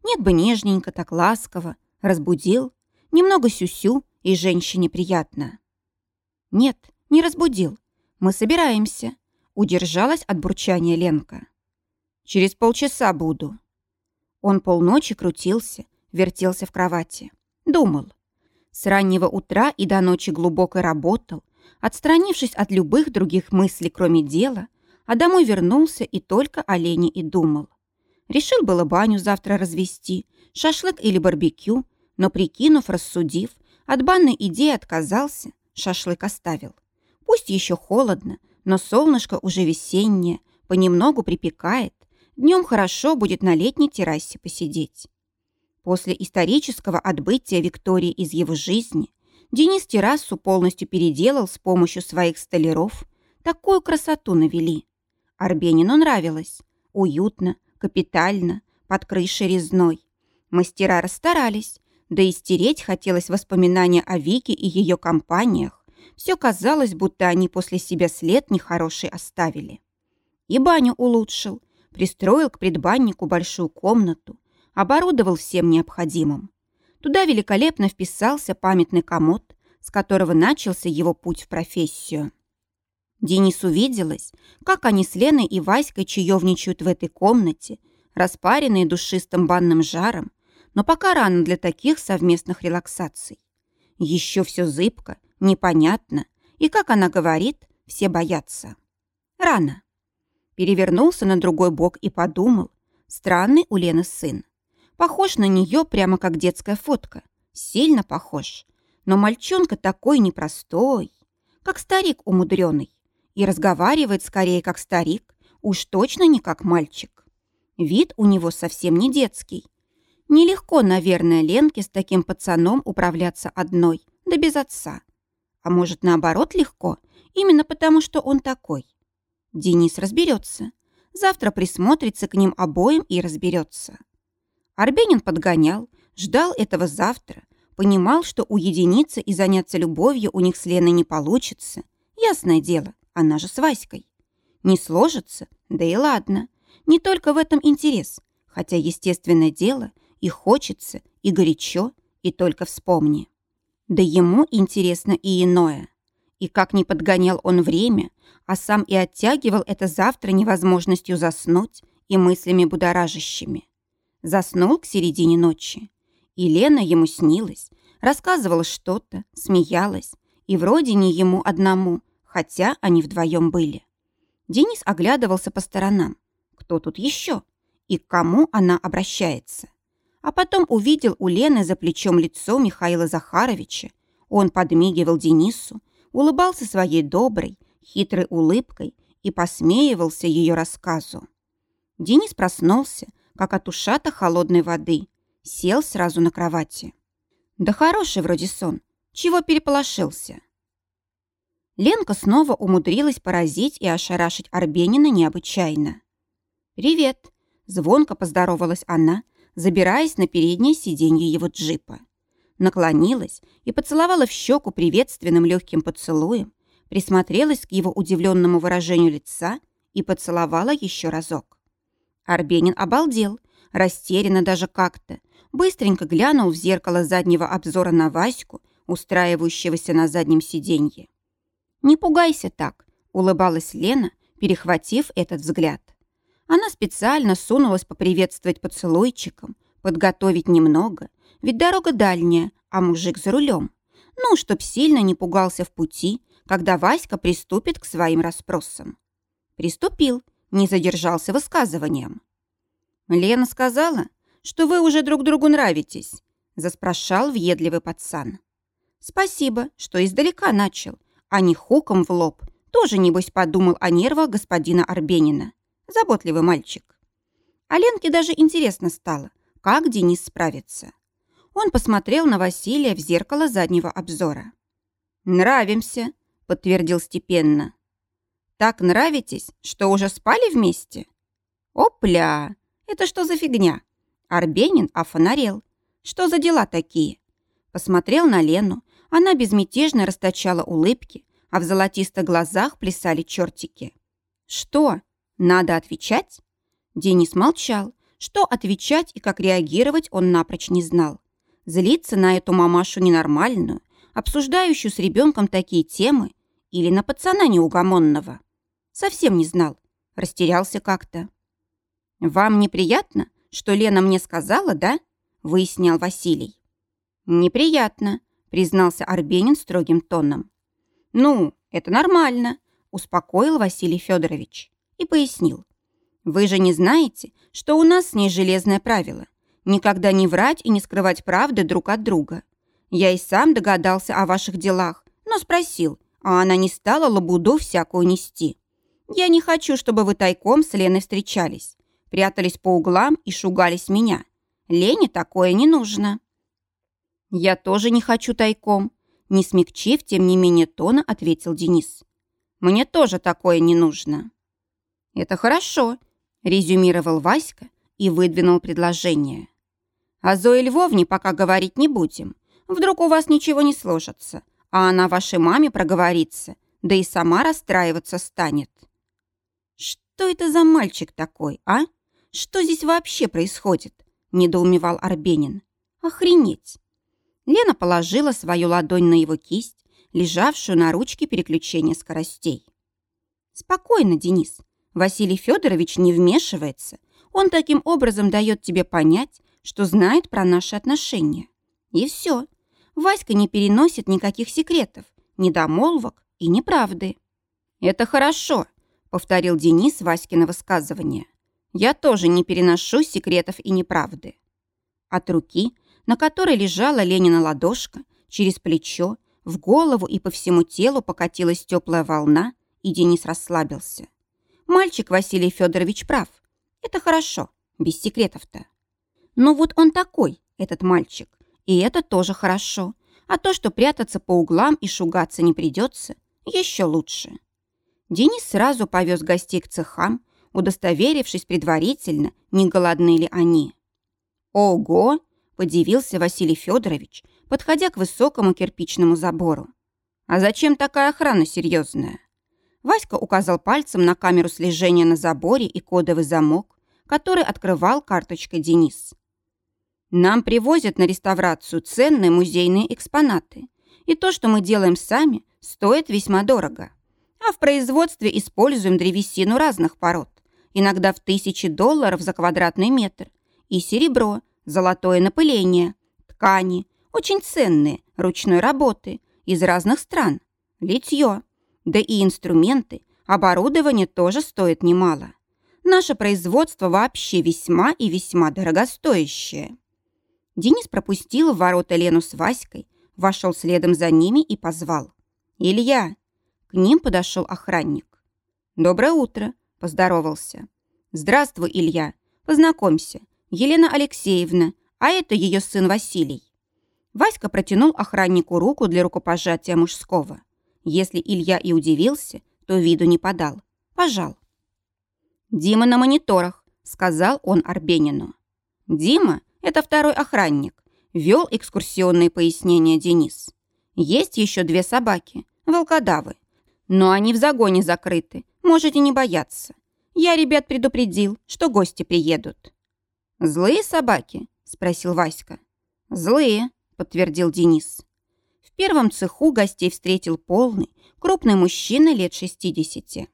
Нет бы нежненько, так ласково, разбудил, немного сюсю, и женщине приятно. Нет, не разбудил. Мы собираемся. Удержалась от бурчания Ленка. Через полчаса буду. Он полночи крутился, вертелся в кровати. Думал. С раннего утра и до ночи глубоко работал, отстранившись от любых других мыслей, кроме дела, а домой вернулся и только о Лене и думал. Решил было баню завтра развести, шашлык или барбекю, но, прикинув, рассудив, от банной идеи отказался, шашлык оставил. Пусть еще холодно, но солнышко уже весеннее, понемногу припекает, днем хорошо будет на летней террасе посидеть. После исторического отбытия Виктории из его жизни Денис террасу полностью переделал с помощью своих столяров. Такую красоту навели. Арбенину нравилось. Уютно, капитально, под крышей резной. Мастера расстарались, да и стереть хотелось воспоминания о Вике и ее компаниях. Все казалось, будто они после себя след нехороший оставили. И баню улучшил, пристроил к предбаннику большую комнату, оборудовал всем необходимым. Туда великолепно вписался памятный комод, с которого начался его путь в профессию. Денис увиделась, как они с Леной и Васькой чаевничают в этой комнате, распаренные душистым банным жаром, но пока рано для таких совместных релаксаций. Еще все зыбко, непонятно, и, как она говорит, все боятся. Рано. Перевернулся на другой бок и подумал, странный у Лены сын. Похож на нее прямо как детская фотка. Сильно похож. Но мальчонка такой непростой, как старик умудренный. И разговаривает скорее как старик, уж точно не как мальчик. Вид у него совсем не детский. Нелегко, наверное, Ленке с таким пацаном управляться одной, да без отца. А может, наоборот, легко, именно потому, что он такой. Денис разберется. Завтра присмотрится к ним обоим и разберется. Арбенин подгонял, ждал этого завтра, понимал, что уединиться и заняться любовью у них с Леной не получится. Ясное дело, она же с Васькой. Не сложится, да и ладно. Не только в этом интерес, хотя, естественное дело, и хочется, и горячо, и только вспомни. Да ему интересно и иное. И как не подгонял он время, а сам и оттягивал это завтра невозможностью заснуть и мыслями будоражащими. Заснул к середине ночи. И Лена ему снилась, рассказывала что-то, смеялась. И вроде не ему одному, хотя они вдвоем были. Денис оглядывался по сторонам. Кто тут еще? И к кому она обращается? А потом увидел у Лены за плечом лицо Михаила Захаровича. Он подмигивал Денису, улыбался своей доброй, хитрой улыбкой и посмеивался ее рассказу. Денис проснулся, как от ушата холодной воды. Сел сразу на кровати. Да хороший вроде сон. Чего переполошился? Ленка снова умудрилась поразить и ошарашить Арбенина необычайно. «Привет!» – звонко поздоровалась она, забираясь на переднее сиденье его джипа. Наклонилась и поцеловала в щеку приветственным легким поцелуем, присмотрелась к его удивленному выражению лица и поцеловала еще разок. Арбенин обалдел, растерянно даже как-то, быстренько глянул в зеркало заднего обзора на Ваську, устраивающегося на заднем сиденье. «Не пугайся так», — улыбалась Лена, перехватив этот взгляд. Она специально сунулась поприветствовать поцелуйчиком, подготовить немного, ведь дорога дальняя, а мужик за рулем. Ну, чтоб сильно не пугался в пути, когда Васька приступит к своим расспросам. Приступил, не задержался высказыванием. «Лена сказала, что вы уже друг другу нравитесь», заспрашал въедливый пацан. «Спасибо, что издалека начал, а не хуком в лоб. Тоже, небось, подумал о нервах господина Арбенина. Заботливый мальчик». А Ленке даже интересно стало, как Денис справится. Он посмотрел на Василия в зеркало заднего обзора. «Нравимся», — подтвердил степенно. Так нравитесь, что уже спали вместе? Опля! Это что за фигня? Арбенин офонарел. Что за дела такие? Посмотрел на Лену. Она безмятежно расточала улыбки, а в золотистых глазах плясали чертики. «Что? Надо отвечать?» Денис молчал. Что отвечать и как реагировать он напрочь не знал. Злиться на эту мамашу ненормальную, обсуждающую с ребенком такие темы, или на пацана неугомонного. Совсем не знал. Растерялся как-то. «Вам неприятно, что Лена мне сказала, да?» выяснял Василий. «Неприятно», признался Арбенин строгим тоном. «Ну, это нормально», успокоил Василий Федорович и пояснил. «Вы же не знаете, что у нас с ней железное правило никогда не врать и не скрывать правды друг от друга. Я и сам догадался о ваших делах, но спросил, а она не стала лабуду всякую нести. Я не хочу, чтобы вы тайком с Леной встречались, прятались по углам и шугались меня. Лене такое не нужно». «Я тоже не хочу тайком», не смягчив, тем не менее тона, ответил Денис. «Мне тоже такое не нужно». «Это хорошо», резюмировал Васька и выдвинул предложение. О Зое Львовне пока говорить не будем. Вдруг у вас ничего не сложится, а она вашей маме проговорится, да и сама расстраиваться станет. Что это за мальчик такой, а? Что здесь вообще происходит? Недоумевал Арбенин. Охренеть. Лена положила свою ладонь на его кисть, лежавшую на ручке переключения скоростей. «Спокойно, Денис. Василий Федорович не вмешивается. Он таким образом дает тебе понять, что знает про наши отношения. И все. Васька не переносит никаких секретов, недомолвок и неправды. «Это хорошо», — повторил Денис Васькино высказывание. «Я тоже не переношу секретов и неправды». От руки, на которой лежала Ленина ладошка, через плечо, в голову и по всему телу покатилась теплая волна, и Денис расслабился. Мальчик Василий Федорович прав. Это хорошо, без секретов-то. Но вот он такой, этот мальчик. И это тоже хорошо. А то, что прятаться по углам и шугаться не придется, еще лучше. Денис сразу повез гостей к цехам, удостоверившись предварительно, не голодны ли они. «Ого!» – подивился Василий Федорович, подходя к высокому кирпичному забору. «А зачем такая охрана серьезная?» Васька указал пальцем на камеру слежения на заборе и кодовый замок, который открывал карточкой Денис. Нам привозят на реставрацию ценные музейные экспонаты. И то, что мы делаем сами, стоит весьма дорого. А в производстве используем древесину разных пород. Иногда в тысячи долларов за квадратный метр. И серебро, золотое напыление, ткани, очень ценные, ручной работы, из разных стран, литье. Да и инструменты, оборудование тоже стоит немало. Наше производство вообще весьма и весьма дорогостоящее. Денис пропустил в ворота Лену с Васькой, вошел следом за ними и позвал. «Илья!» К ним подошел охранник. «Доброе утро!» – поздоровался. «Здравствуй, Илья! Познакомься, Елена Алексеевна, а это ее сын Василий». Васька протянул охраннику руку для рукопожатия мужского. Если Илья и удивился, то виду не подал. Пожал. «Дима на мониторах», – сказал он Арбенину. Дима это второй охранник. Вел экскурсионные пояснения Денис. Есть еще две собаки, волкодавы. Но они в загоне закрыты, можете не бояться. Я ребят предупредил, что гости приедут. «Злые собаки?» – спросил Васька. «Злые», – подтвердил Денис. Первом цеху гостей встретил полный, крупный мужчина лет 60.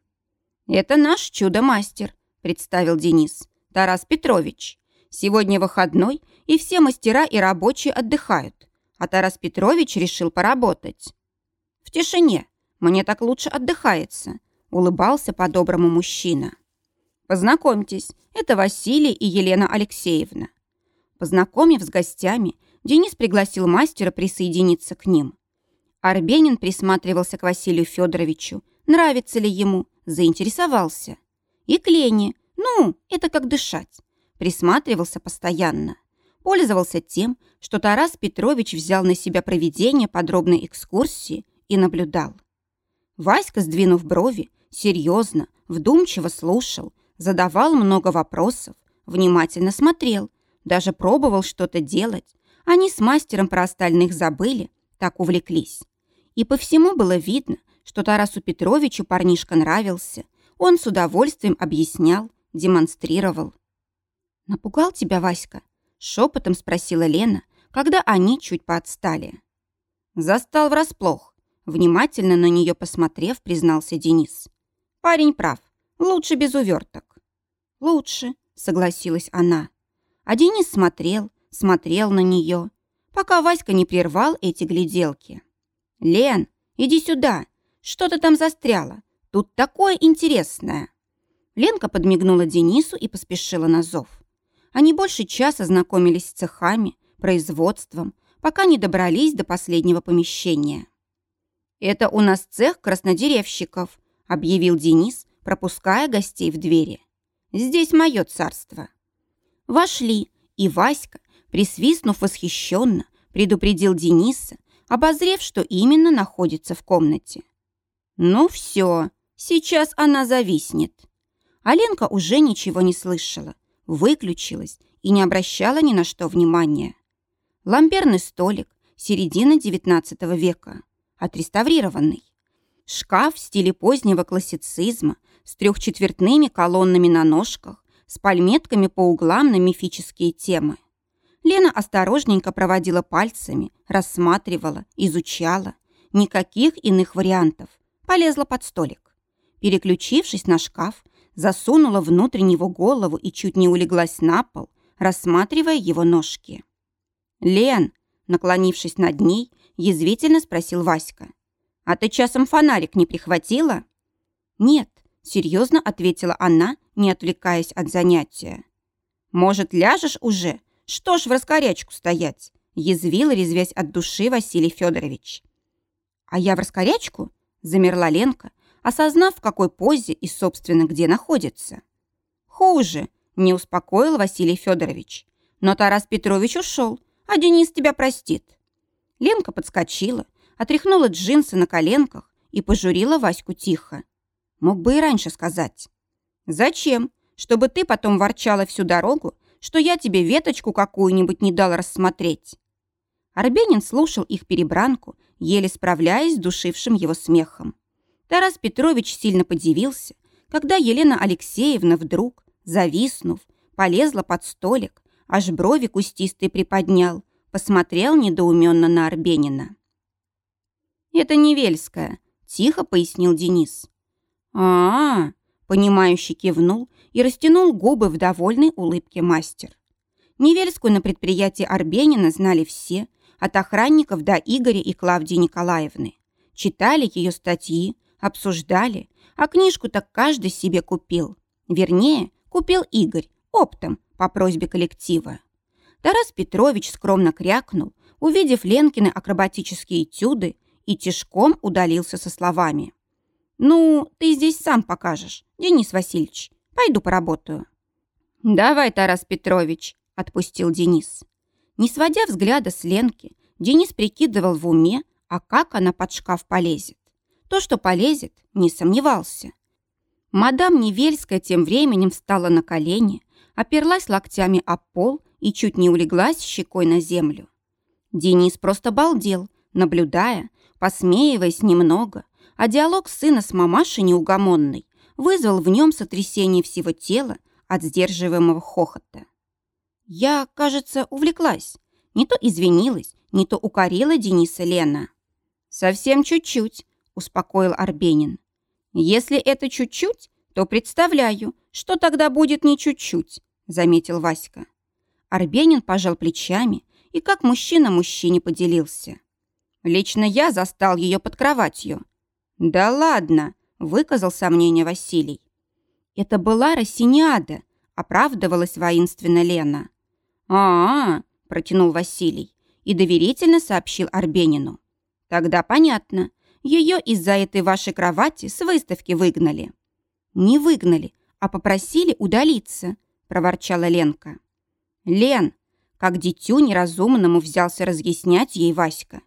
«Это наш чудо-мастер», – представил Денис. «Тарас Петрович. Сегодня выходной, и все мастера и рабочие отдыхают. А Тарас Петрович решил поработать. В тишине. Мне так лучше отдыхается. Улыбался по-доброму мужчина. Познакомьтесь, это Василий и Елена Алексеевна. Познакомив с гостями, Денис пригласил мастера присоединиться к ним. Арбенин присматривался к Василию Федоровичу, нравится ли ему, заинтересовался. И к Лене, ну, это как дышать присматривался постоянно. Пользовался тем, что Тарас Петрович взял на себя проведение подробной экскурсии и наблюдал. Васька, сдвинув брови, серьезно, вдумчиво слушал, задавал много вопросов, внимательно смотрел, даже пробовал что-то делать. Они с мастером про остальных забыли, так увлеклись. И по всему было видно, что Тарасу Петровичу парнишка нравился. Он с удовольствием объяснял, демонстрировал. «Напугал тебя Васька?» — шепотом спросила Лена, когда они чуть поотстали. Застал врасплох. Внимательно на нее посмотрев, признался Денис. «Парень прав. Лучше без уверток». «Лучше», — согласилась она. А Денис смотрел, смотрел на нее, пока Васька не прервал эти гляделки. «Лен, иди сюда. Что ты там застряла? Тут такое интересное». Ленка подмигнула Денису и поспешила на зов. Они больше часа знакомились с цехами, производством, пока не добрались до последнего помещения. «Это у нас цех краснодеревщиков», — объявил Денис, пропуская гостей в двери. «Здесь мое царство». Вошли, и Васька, присвистнув восхищенно, предупредил Дениса, обозрев, что именно находится в комнате. «Ну все, сейчас она зависнет». Аленка уже ничего не слышала, выключилась и не обращала ни на что внимания. Ламберный столик, середина XIX века, отреставрированный. Шкаф в стиле позднего классицизма с трехчетвертными колоннами на ножках, с пальметками по углам на мифические темы. Лена осторожненько проводила пальцами, рассматривала, изучала. Никаких иных вариантов. Полезла под столик. Переключившись на шкаф, засунула внутрь него голову и чуть не улеглась на пол, рассматривая его ножки. «Лен!» — наклонившись над ней, язвительно спросил Васька. «А ты часом фонарик не прихватила?» «Нет», — серьезно ответила она, не отвлекаясь от занятия. «Может, ляжешь уже? Что ж в раскорячку стоять?» — язвил, резвясь от души Василий Федорович. «А я в раскорячку?» — замерла Ленка, осознав, в какой позе и, собственно, где находится. «Хуже», — не успокоил Василий Федорович. «Но Тарас Петрович ушел, а Денис тебя простит». Ленка подскочила, отряхнула джинсы на коленках и пожурила Ваську тихо. Мог бы и раньше сказать. «Зачем? Чтобы ты потом ворчала всю дорогу, что я тебе веточку какую-нибудь не дал рассмотреть». Арбенин слушал их перебранку, еле справляясь с душившим его смехом. Тарас Петрович сильно подивился, когда Елена Алексеевна вдруг, зависнув, полезла под столик, аж брови кустистые приподнял, посмотрел недоуменно на Арбенина. «Это Невельская», — тихо пояснил Денис. а, -а, понимающий кивнул и растянул губы в довольной улыбке мастер. Невельскую на предприятии Арбенина знали все, от охранников до Игоря и Клавдии Николаевны. Читали ее статьи, обсуждали, а книжку так каждый себе купил. Вернее, купил Игорь, оптом, по просьбе коллектива. Тарас Петрович скромно крякнул, увидев Ленкины акробатические этюды, и тишком удалился со словами. «Ну, ты здесь сам покажешь, Денис Васильевич. Пойду поработаю». «Давай, Тарас Петрович», — отпустил Денис. Не сводя взгляда с Ленки, Денис прикидывал в уме, а как она под шкаф полезет. То, что полезет, не сомневался. Мадам Невельская тем временем встала на колени, оперлась локтями о пол и чуть не улеглась щекой на землю. Денис просто балдел, наблюдая, посмеиваясь немного, а диалог сына с мамашей неугомонной вызвал в нем сотрясение всего тела от сдерживаемого хохота. Я, кажется, увлеклась. Не то извинилась, не то укорила Дениса Лена. «Совсем чуть-чуть», — успокоил Арбенин. «Если это чуть-чуть, то представляю, что тогда будет не чуть-чуть», заметил Васька. Арбенин пожал плечами и как мужчина мужчине поделился. «Лично я застал ее под кроватью». «Да ладно», — выказал сомнение Василий. «Это была Рассиниада», — оправдывалась воинственно Лена. «А-а-а», — протянул Василий и доверительно сообщил Арбенину. «Тогда понятно. Ее из-за этой вашей кровати с выставки выгнали». «Не выгнали, а попросили удалиться», проворчала Ленка. «Лен!» Как дитю неразумному взялся разъяснять ей Васька.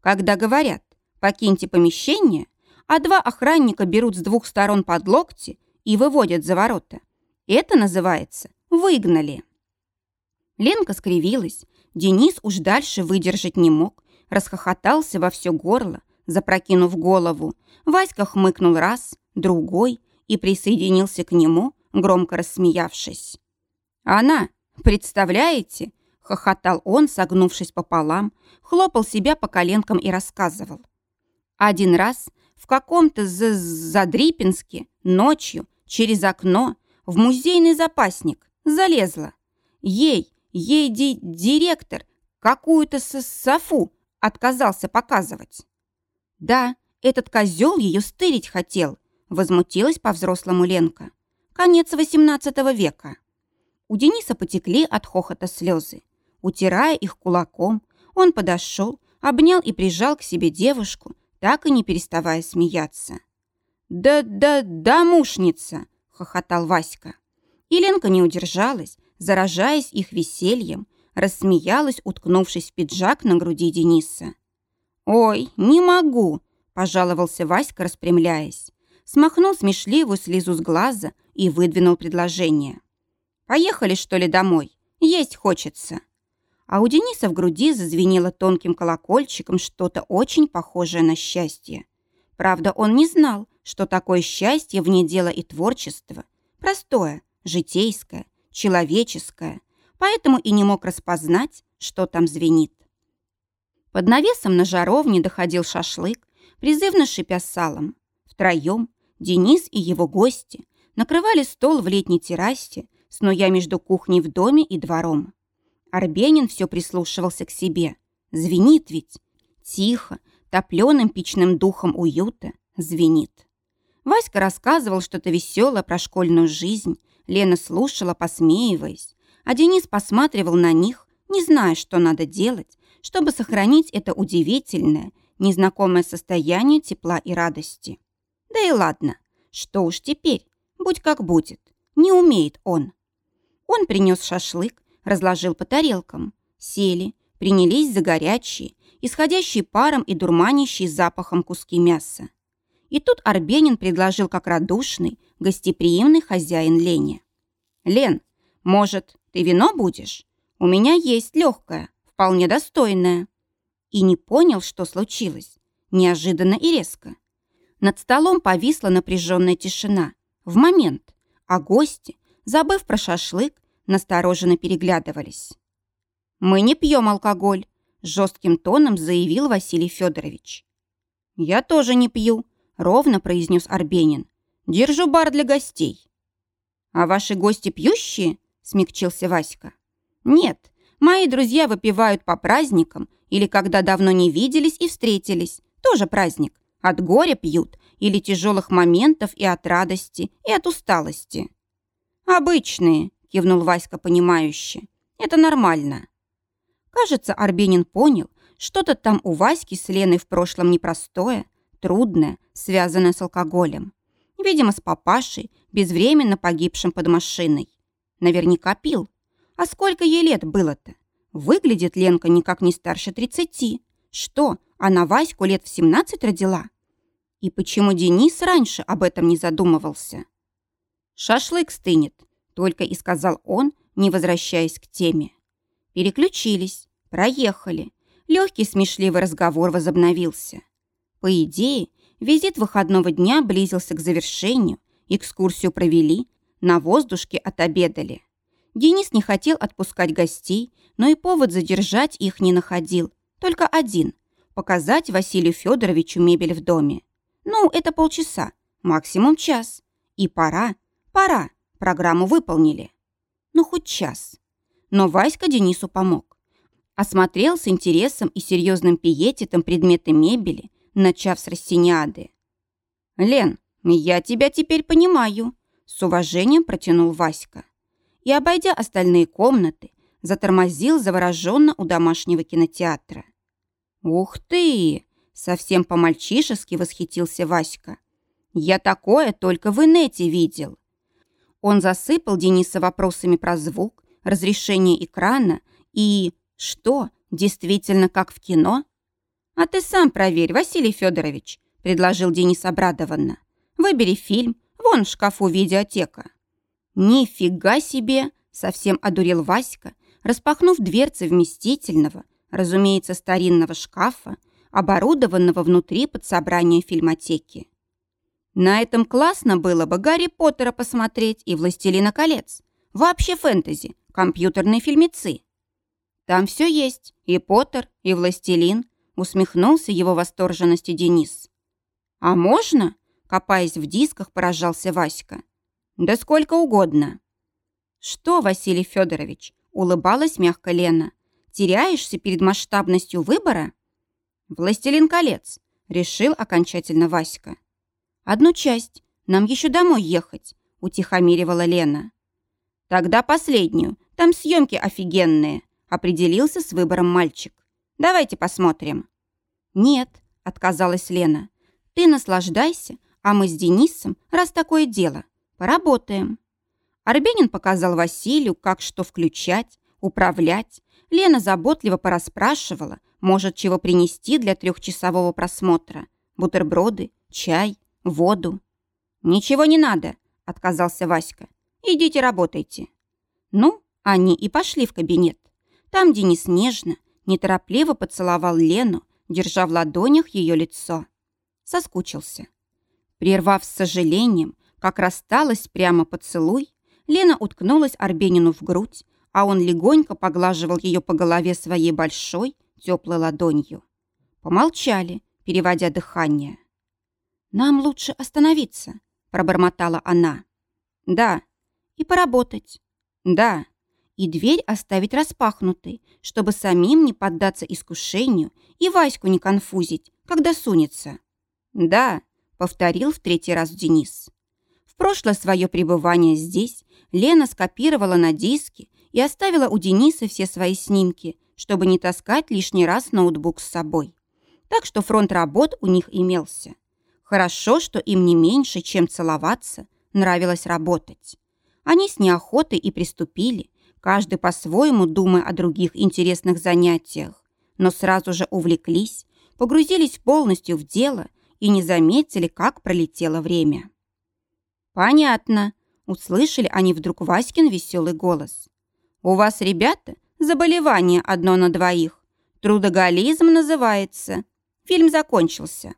Когда говорят «покиньте помещение», а два охранника берут с двух сторон под локти и выводят за ворота. Это называется «выгнали». Ленка скривилась. Денис уж дальше выдержать не мог. расхохотался во все горло, запрокинув голову. Васька хмыкнул раз, другой и присоединился к нему, громко рассмеявшись. «Она, представляете?» — хохотал он, согнувшись пополам, хлопал себя по коленкам и рассказывал. Один раз в каком-то Задрипинске ночью через окно в музейный запасник залезла. Ей, ей ди директор какую-то софу отказался показывать. Да, этот козел ее стырить хотел, возмутилась по-взрослому Ленка. Конец XVIII века. У Дениса потекли от хохота слезы. Утирая их кулаком, он подошел, обнял и прижал к себе девушку, так и не переставая смеяться. «Да-да-да, мушница!» — хохотал Васька. И Ленка не удержалась, заражаясь их весельем, рассмеялась, уткнувшись в пиджак на груди Дениса. «Ой, не могу!» – пожаловался Васька, распрямляясь. Смахнул смешливую слезу с глаза и выдвинул предложение. «Поехали, что ли, домой? Есть хочется!» А у Дениса в груди зазвенело тонким колокольчиком что-то очень похожее на счастье. Правда, он не знал, что такое счастье вне дела и творчества. Простое, житейское, человеческое, поэтому и не мог распознать, что там звенит. Под навесом на жаровне доходил шашлык, призывно шипя салом. Втроем Денис и его гости накрывали стол в летней террасе, снуя между кухней в доме и двором. Арбенин все прислушивался к себе. Звенит ведь. Тихо, топленым печным духом уюта звенит. Васька рассказывал что-то веселое про школьную жизнь. Лена слушала, посмеиваясь. А Денис посматривал на них, не зная, что надо делать, чтобы сохранить это удивительное, незнакомое состояние тепла и радости. Да и ладно, что уж теперь, будь как будет, не умеет он. Он принес шашлык, разложил по тарелкам. Сели, принялись за горячие, исходящие паром и дурманящие запахом куски мяса. И тут Арбенин предложил как радушный, гостеприимный хозяин Лене. «Лен, может, ты вино будешь? У меня есть легкое, вполне достойное». И не понял, что случилось. Неожиданно и резко. Над столом повисла напряженная тишина. В момент. А гости, забыв про шашлык, настороженно переглядывались. «Мы не пьем алкоголь», – жестким тоном заявил Василий Федорович. «Я тоже не пью», – ровно произнес Арбенин. «Держу бар для гостей». «А ваши гости пьющие?» – смягчился Васька. «Нет, мои друзья выпивают по праздникам или когда давно не виделись и встретились. Тоже праздник. От горя пьют или тяжелых моментов и от радости, и от усталости». «Обычные», кивнул Васька понимающе. Это нормально. Кажется, Арбенин понял, что-то там у Васьки с Леной в прошлом непростое, трудное, связанное с алкоголем. Видимо, с папашей, безвременно погибшим под машиной. Наверняка пил. А сколько ей лет было-то? Выглядит Ленка никак не старше тридцати. Что, она Ваську лет в семнадцать родила? И почему Денис раньше об этом не задумывался? Шашлык стынет, только и сказал он, не возвращаясь к теме. Переключились, проехали. Легкий смешливый разговор возобновился. По идее, визит выходного дня близился к завершению, экскурсию провели, на воздушке отобедали. Денис не хотел отпускать гостей, но и повод задержать их не находил. Только один – показать Василию Федоровичу мебель в доме. Ну, это полчаса, максимум час. И пора, пора. Программу выполнили. Ну, хоть час. Но Васька Денису помог. Осмотрел с интересом и серьезным пиететом предметы мебели, начав с Рассиниады. «Лен, я тебя теперь понимаю», — с уважением протянул Васька. И, обойдя остальные комнаты, затормозил завороженно у домашнего кинотеатра. «Ух ты!» — совсем по-мальчишески восхитился Васька. «Я такое только в инете видел. Он засыпал Дениса вопросами про звук, разрешение экрана и... Что, действительно как в кино? «А ты сам проверь, Василий Федорович», — предложил Денис обрадованно. «Выбери фильм, вон в шкафу видеотека». «Нифига себе!» — совсем одурел Васька, распахнув дверцы вместительного, разумеется, старинного шкафа, оборудованного внутри под собрание фильмотеки. На этом классно было бы Гарри Поттера посмотреть и «Властелина колец». Вообще фэнтези, компьютерные фильмецы. Там все есть, и Поттер, и Властелин, усмехнулся его восторженности Денис. А можно? Копаясь в дисках, поражался Васька. Да сколько угодно. Что, Василий Федорович, улыбалась мягко Лена. Теряешься перед масштабностью выбора? «Властелин колец», — решил окончательно Васька. «Одну часть. Нам еще домой ехать», — утихомиривала Лена. «Тогда последнюю. Там съемки офигенные», — определился с выбором мальчик. «Давайте посмотрим». «Нет», — отказалась Лена. «Ты наслаждайся, а мы с Денисом, раз такое дело, поработаем». Арбенин показал Василию, как что включать, управлять. Лена заботливо порасспрашивала, может, чего принести для трехчасового просмотра. Бутерброды, чай, воду. «Ничего не надо», — отказался Васька. «Идите работайте». Ну, они и пошли в кабинет. Там Денис нежно, неторопливо поцеловал Лену, держа в ладонях ее лицо. Соскучился. Прервав с сожалением, как рассталась прямо поцелуй, Лена уткнулась Арбенину в грудь, а он легонько поглаживал ее по голове своей большой, теплой ладонью. Помолчали, переводя дыхание. «Нам лучше остановиться», — пробормотала она. «Да». «И поработать». «Да». И дверь оставить распахнутой, чтобы самим не поддаться искушению и Ваську не конфузить, когда сунется. «Да», — повторил в третий раз Денис. В прошлое свое пребывание здесь Лена скопировала на диске и оставила у Дениса все свои снимки, чтобы не таскать лишний раз ноутбук с собой. Так что фронт работ у них имелся. Хорошо, что им не меньше, чем целоваться, нравилось работать. Они с неохотой и приступили, каждый по-своему думая о других интересных занятиях, но сразу же увлеклись, погрузились полностью в дело и не заметили, как пролетело время. «Понятно», — услышали они вдруг Васькин веселый голос. «У вас, ребята, Заболевание одно на двоих. Трудоголизм называется. Фильм закончился.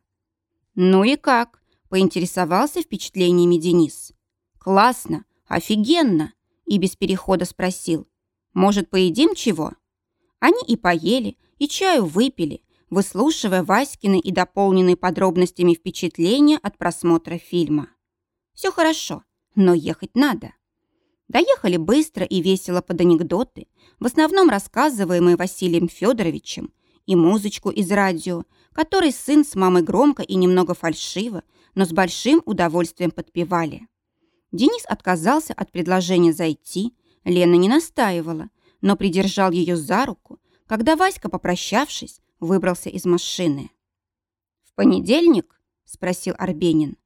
Ну и как? Поинтересовался впечатлениями Денис. Классно, офигенно. И без перехода спросил. Может, поедим чего? Они и поели, и чаю выпили, выслушивая Васькины и дополненные подробностями впечатления от просмотра фильма. Все хорошо, но ехать надо. Доехали быстро и весело под анекдоты, в основном рассказываемые Василием Федоровичем, и музычку из радио, который сын с мамой громко и немного фальшиво, но с большим удовольствием подпевали. Денис отказался от предложения зайти, Лена не настаивала, но придержал ее за руку, когда Васька, попрощавшись, выбрался из машины. «В понедельник?» – спросил Арбенин.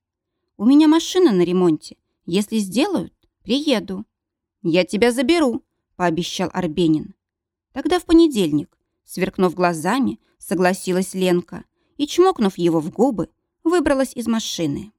«У меня машина на ремонте. Если сделают, приеду». «Я тебя заберу», — пообещал Арбенин. «Тогда в понедельник», — сверкнув глазами, согласилась Ленка и, чмокнув его в губы, выбралась из машины.